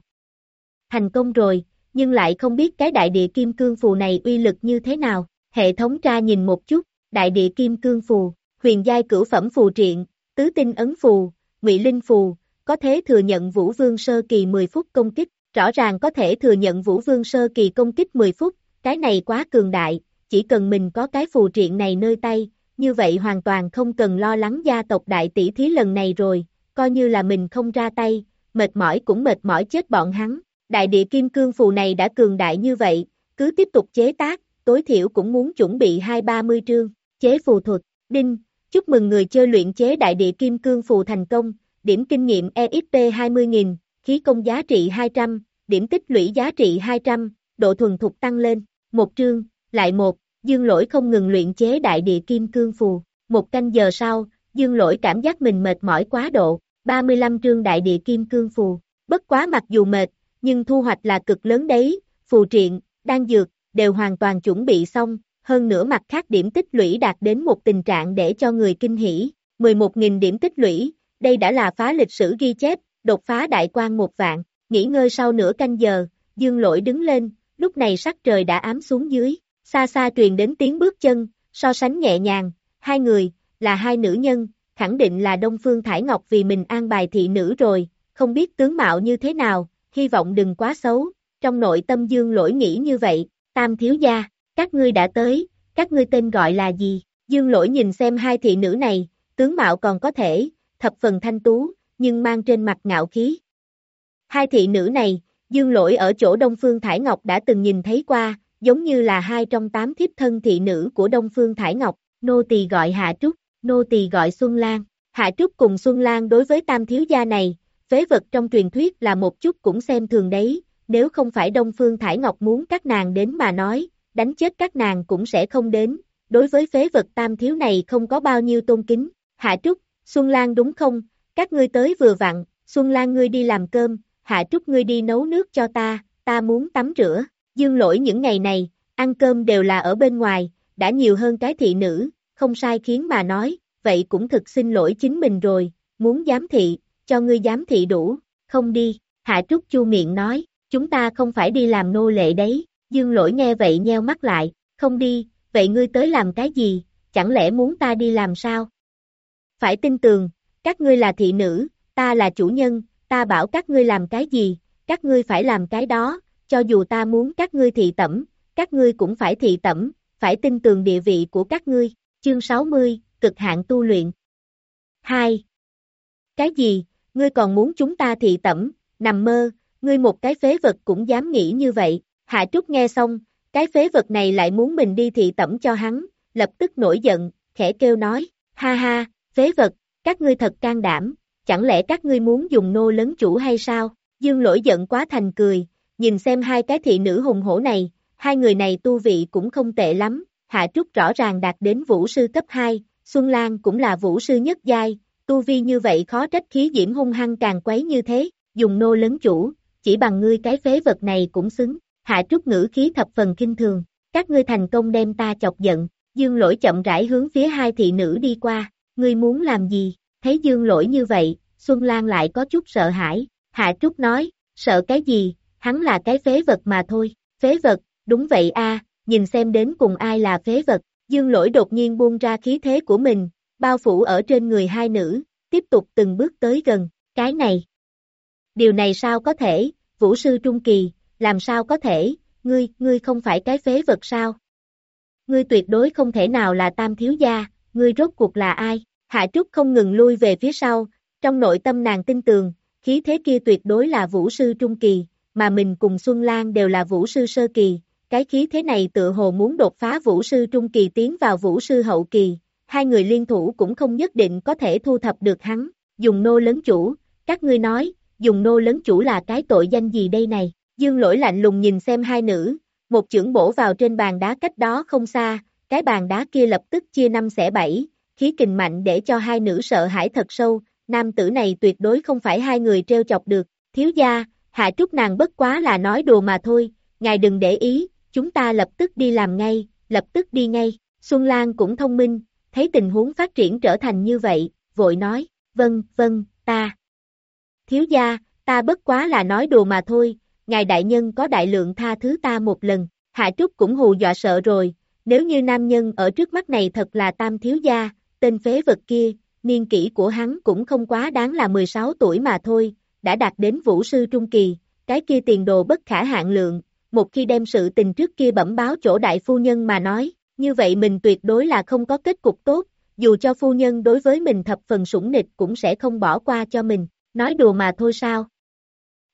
Thành công rồi, nhưng lại không biết cái đại địa kim cương phù này uy lực như thế nào, hệ thống tra nhìn một chút, đại địa kim cương phù, huyền giai cửu phẩm phù triện, tứ tinh ấn phù, ngụy linh phù, có thể thừa nhận vũ vương sơ kỳ 10 phút công kích, rõ ràng có thể thừa nhận vũ vương sơ kỳ công kích 10 phút, cái này quá cường đại, chỉ cần mình có cái phù triện này nơi tay, như vậy hoàn toàn không cần lo lắng gia tộc đại tỷ thí lần này rồi, coi như là mình không ra tay, mệt mỏi cũng mệt mỏi chết bọn hắn. Đại địa kim cương phù này đã cường đại như vậy, cứ tiếp tục chế tác, tối thiểu cũng muốn chuẩn bị hai ba mươi trương, chế phù thuật, đinh, chúc mừng người chơi luyện chế đại địa kim cương phù thành công, điểm kinh nghiệm EXP 20.000, khí công giá trị 200, điểm tích lũy giá trị 200, độ thuần thục tăng lên, một trương, lại một, dương lỗi không ngừng luyện chế đại địa kim cương phù, một canh giờ sau, dương lỗi cảm giác mình mệt mỏi quá độ, 35 trương đại địa kim cương phù, bất quá mặc dù mệt, nhưng thu hoạch là cực lớn đấy, phù triện, đan dược, đều hoàn toàn chuẩn bị xong, hơn nữa mặt khác điểm tích lũy đạt đến một tình trạng để cho người kinh hỉ, 11.000 điểm tích lũy, đây đã là phá lịch sử ghi chép, đột phá đại quan một vạn, nghỉ ngơi sau nửa canh giờ, dương lỗi đứng lên, lúc này sắc trời đã ám xuống dưới, xa xa truyền đến tiếng bước chân, so sánh nhẹ nhàng, hai người, là hai nữ nhân, khẳng định là Đông Phương Thải Ngọc vì mình an bài thị nữ rồi, không biết tướng mạo như thế nào, hy vọng đừng quá xấu, trong nội tâm dương lỗi nghĩ như vậy, tam thiếu gia, các ngươi đã tới, các ngươi tên gọi là gì, dương lỗi nhìn xem hai thị nữ này, tướng mạo còn có thể, thập phần thanh tú, nhưng mang trên mặt ngạo khí. Hai thị nữ này, dương lỗi ở chỗ Đông Phương Thải Ngọc đã từng nhìn thấy qua, giống như là hai trong tám thiếp thân thị nữ của Đông Phương Thải Ngọc, nô tỳ gọi Hạ Trúc, nô tỳ gọi Xuân Lan. Hạ Trúc cùng Xuân Lan đối với tam thiếu gia này, phế vật trong truyền thuyết là một chút cũng xem thường đấy, nếu không phải Đông Phương Thải Ngọc muốn các nàng đến mà nói, đánh chết các nàng cũng sẽ không đến, đối với phế vật tam thiếu này không có bao nhiêu tôn kính, Hạ Trúc, Xuân Lan đúng không, các ngươi tới vừa vặn, Xuân Lan ngươi đi làm cơm, Hạ Trúc ngươi đi nấu nước cho ta, ta muốn tắm rửa, dương lỗi những ngày này, ăn cơm đều là ở bên ngoài, đã nhiều hơn cái thị nữ, không sai khiến mà nói, vậy cũng thực xin lỗi chính mình rồi, muốn giám thị, cho ngươi giám thị đủ, không đi, Hạ Trúc chu miệng nói, chúng ta không phải đi làm nô lệ đấy, dương lỗi nghe vậy nheo mắt lại, không đi, vậy ngươi tới làm cái gì, chẳng lẽ muốn ta đi làm sao? Phải tin tường, các ngươi là thị nữ, ta là chủ nhân, ta bảo các ngươi làm cái gì, các ngươi phải làm cái đó, cho dù ta muốn các ngươi thị tẩm, các ngươi cũng phải thị tẩm, phải tin tường địa vị của các ngươi. Chương 60, cực hạn tu luyện. 2. Cái gì, ngươi còn muốn chúng ta thị tẩm, nằm mơ, ngươi một cái phế vật cũng dám nghĩ như vậy. Hạ Trúc nghe xong, cái phế vật này lại muốn mình đi thị tẩm cho hắn, lập tức nổi giận, khẽ kêu nói, ha ha, phế vật, các ngươi thật can đảm, chẳng lẽ các ngươi muốn dùng nô lớn chủ hay sao? Dương lỗi giận quá thành cười, nhìn xem hai cái thị nữ hùng hổ này, hai người này tu vị cũng không tệ lắm, Hạ Trúc rõ ràng đạt đến vũ sư cấp 2, Xuân Lan cũng là vũ sư nhất giai, tu vi như vậy khó trách khí diễm hung hăng càng quấy như thế, dùng nô lớn chủ, chỉ bằng ngươi cái phế vật này cũng xứng, hạ trúc ngữ khí thập phần kinh thường, các ngươi thành công đem ta chọc giận, dương lỗi chậm rãi hướng phía hai thị nữ đi qua, ngươi muốn làm gì, thấy dương lỗi như vậy, Xuân Lan lại có chút sợ hãi, hạ trúc nói, sợ cái gì, hắn là cái phế vật mà thôi, phế vật, đúng vậy a nhìn xem đến cùng ai là phế vật, dương lỗi đột nhiên buông ra khí thế của mình, bao phủ ở trên người hai nữ, tiếp tục từng bước tới gần, cái này. Điều này sao có thể, vũ sư trung kỳ, làm sao có thể, ngươi, ngươi không phải cái phế vật sao? Ngươi tuyệt đối không thể nào là tam thiếu gia, ngươi rốt cuộc là ai? Hạ Trúc không ngừng lui về phía sau, trong nội tâm nàng tin tường, khí thế kia tuyệt đối là vũ sư trung kỳ, mà mình cùng Xuân Lan đều là vũ sư sơ kỳ, cái khí thế này tự hồ muốn đột phá vũ sư trung kỳ tiến vào vũ sư hậu kỳ, hai người liên thủ cũng không nhất định có thể thu thập được hắn, dùng nô lớn chủ, các ngươi nói, dùng nô lớn chủ là cái tội danh gì đây này, dương lỗi lạnh lùng nhìn xem hai nữ, một chưởng bổ vào trên bàn đá cách đó không xa, cái bàn đá kia lập tức chia năm xẻ bảy, khí kình mạnh để cho hai nữ sợ hãi thật sâu, nam tử này tuyệt đối không phải hai người treo chọc được, thiếu gia, hạ trúc nàng bất quá là nói đùa mà thôi, ngài đừng để ý, chúng ta lập tức đi làm ngay, lập tức đi ngay, Xuân Lan cũng thông minh, thấy tình huống phát triển trở thành như vậy, vội nói, vâng, vâng, ta. Thiếu gia, ta bất quá là nói đùa mà thôi, ngài đại nhân có đại lượng tha thứ ta một lần, Hạ Trúc cũng hù dọa sợ rồi, nếu như nam nhân ở trước mắt này thật là tam thiếu gia, tên phế vật kia, niên kỷ của hắn cũng không quá đáng là 16 tuổi mà thôi, đã đạt đến vũ sư trung kỳ, cái kia tiền đồ bất khả hạn lượng, một khi đem sự tình trước kia bẩm báo chỗ đại phu nhân mà nói, như vậy mình tuyệt đối là không có kết cục tốt, dù cho phu nhân đối với mình thập phần sủng nịch cũng sẽ không bỏ qua cho mình, nói đùa mà thôi sao.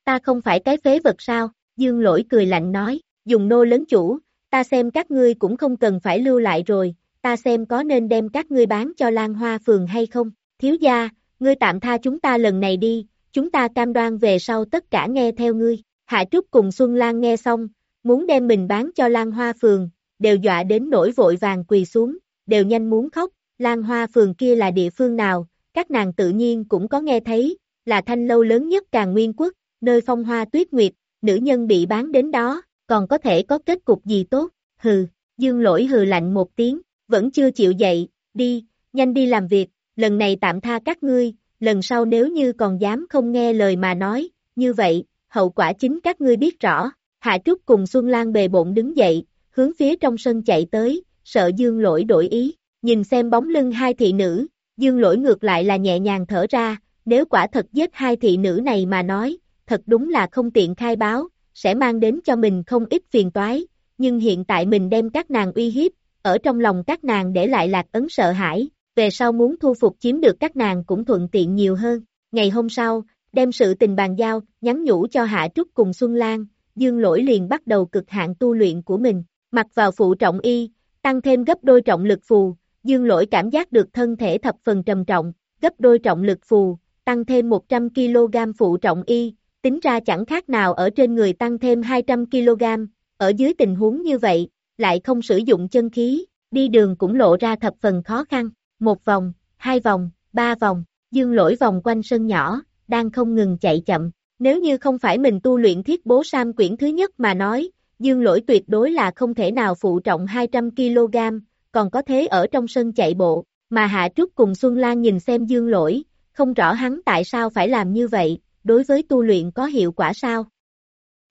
Ta không phải cái phế vật sao, dương lỗi cười lạnh nói, dùng nô lớn chủ, ta xem các ngươi cũng không cần phải lưu lại rồi, ta xem có nên đem các ngươi bán cho Lan Hoa Phường hay không, thiếu gia, ngươi tạm tha chúng ta lần này đi, chúng ta cam đoan về sau tất cả nghe theo ngươi, Hạ Trúc cùng Xuân Lan nghe xong, muốn đem mình bán cho Lan Hoa Phường, đều dọa đến nỗi vội vàng quỳ xuống, đều nhanh muốn khóc, Lan Hoa Phường kia là địa phương nào, các nàng tự nhiên cũng có nghe thấy, là thanh lâu lớn nhất càng nguyên quốc, nơi phong hoa tuyết nguyệt, nữ nhân bị bán đến đó, còn có thể có kết cục gì tốt, hừ, dương lỗi hừ lạnh một tiếng, vẫn chưa chịu dậy, đi, nhanh đi làm việc, lần này tạm tha các ngươi, lần sau nếu như còn dám không nghe lời mà nói, như vậy, hậu quả chính các ngươi biết rõ. Hạ Trúc cùng Xuân Lan bề bộn đứng dậy, hướng phía trong sân chạy tới, sợ Dương Lỗi đổi ý, nhìn xem bóng lưng hai thị nữ, Dương Lỗi ngược lại là nhẹ nhàng thở ra, nếu quả thật giết hai thị nữ này mà nói, thật đúng là không tiện khai báo, sẽ mang đến cho mình không ít phiền toái, nhưng hiện tại mình đem các nàng uy hiếp, ở trong lòng các nàng để lại lạc ấn sợ hãi, về sau muốn thu phục chiếm được các nàng cũng thuận tiện nhiều hơn. Ngày hôm sau, đem sự tình bàn giao, nhắn nhủ cho Hạ Trúc cùng Xuân Lan, Dương Lỗi liền bắt đầu cực hạn tu luyện của mình, mặc vào phụ trọng y, tăng thêm gấp đôi trọng lực phù, Dương Lỗi cảm giác được thân thể thập phần trầm trọng, gấp đôi trọng lực phù, tăng thêm 100kg phụ trọng y, tính ra chẳng khác nào ở trên người tăng thêm 200kg, ở dưới tình huống như vậy, lại không sử dụng chân khí, đi đường cũng lộ ra thập phần khó khăn, một vòng, hai vòng, ba vòng, dương lỗi vòng quanh sân nhỏ, đang không ngừng chạy chậm, nếu như không phải mình tu luyện thiết bố sam quyển thứ nhất mà nói, dương lỗi tuyệt đối là không thể nào phụ trọng 200kg, còn có thế ở trong sân chạy bộ, mà Hạ Trúc cùng Xuân Lan nhìn xem dương lỗi, không rõ hắn tại sao phải làm như vậy, đối với tu luyện có hiệu quả sao?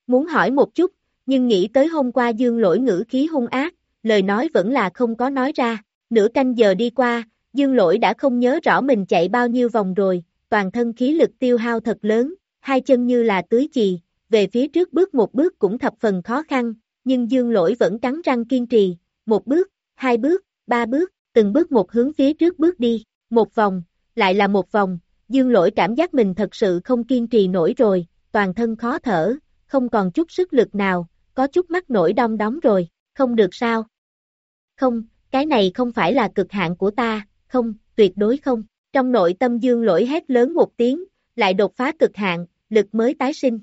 Muốn hỏi một chút, nhưng nghĩ tới hôm qua dương lỗi ngữ khí hung ác, lời nói vẫn là không có nói ra, nửa canh giờ đi qua, dương lỗi đã không nhớ rõ mình chạy bao nhiêu vòng rồi, toàn thân khí lực tiêu hao thật lớn, hai chân như là tưới chì, về phía trước bước một bước cũng thập phần khó khăn, nhưng dương lỗi vẫn cắn răng kiên trì, một bước, hai bước, ba bước, từng bước một hướng phía trước bước đi, một vòng, lại là một vòng, dương lỗi cảm giác mình thật sự không kiên trì nổi rồi, toàn thân khó thở, không còn chút sức lực nào, có chút mắt nổi đong đóng rồi, không được sao? Không, cái này không phải là cực hạn của ta, không, tuyệt đối không. Trong nội tâm dương lỗi hét lớn một tiếng, lại đột phá cực hạn, lực mới tái sinh.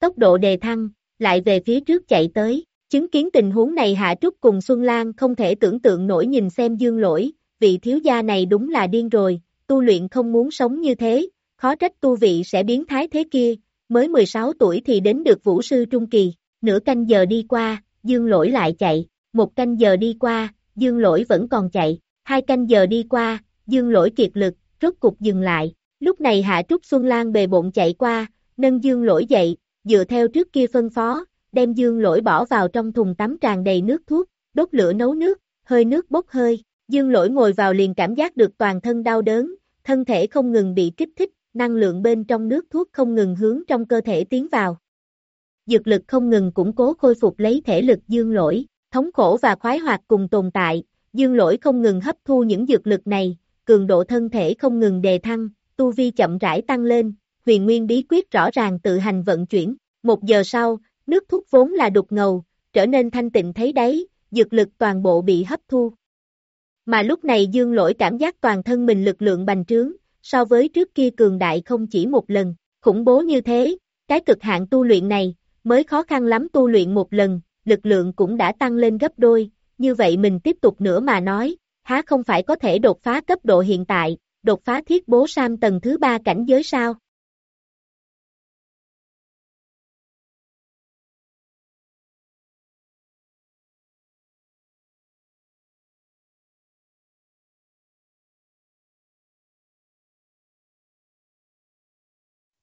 Tốc độ đề thăng, lại về phía trước chạy tới, chứng kiến tình huống này Hạ Trúc cùng Xuân Lan không thể tưởng tượng nổi nhìn xem dương lỗi, vị thiếu gia này đúng là điên rồi, tu luyện không muốn sống như thế, khó trách tu vị sẽ biến thái thế kia, mới 16 tuổi thì đến được vũ sư trung kỳ, nửa canh giờ đi qua, dương lỗi lại chạy, một canh giờ đi qua, dương lỗi vẫn còn chạy, hai canh giờ đi qua, dương lỗi kiệt lực, rốt cục dừng lại, lúc này Hạ Trúc Xuân Lan bề bộn chạy qua, nâng dương lỗi dậy, dựa theo trước kia phân phó, đem dương lỗi bỏ vào trong thùng tắm tràn đầy nước thuốc, đốt lửa nấu nước, hơi nước bốc hơi, dương lỗi ngồi vào liền cảm giác được toàn thân đau đớn, thân thể không ngừng bị kích thích, năng lượng bên trong nước thuốc không ngừng hướng trong cơ thể tiến vào. Dược lực không ngừng củng cố khôi phục lấy thể lực dương lỗi, thống khổ và khoái hoạt cùng tồn tại, dương lỗi không ngừng hấp thu những dược lực này, cường độ thân thể không ngừng đề thăng, tu vi chậm rãi tăng lên, huyền nguyên bí quyết rõ ràng tự hành vận chuyển. Một giờ sau, nước thuốc vốn là đục ngầu, trở nên thanh tịnh thấy đấy, dược lực toàn bộ bị hấp thu. Mà lúc này dương lỗi cảm giác toàn thân mình lực lượng bành trướng, so với trước kia cường đại không chỉ một lần, khủng bố như thế, cái cực hạn tu luyện này, mới khó khăn lắm tu luyện một lần, lực lượng cũng đã tăng lên gấp đôi, như vậy mình tiếp tục nữa mà nói, há không phải có thể đột phá cấp độ hiện tại, đột phá thiết bố sam tầng thứ ba cảnh giới sao?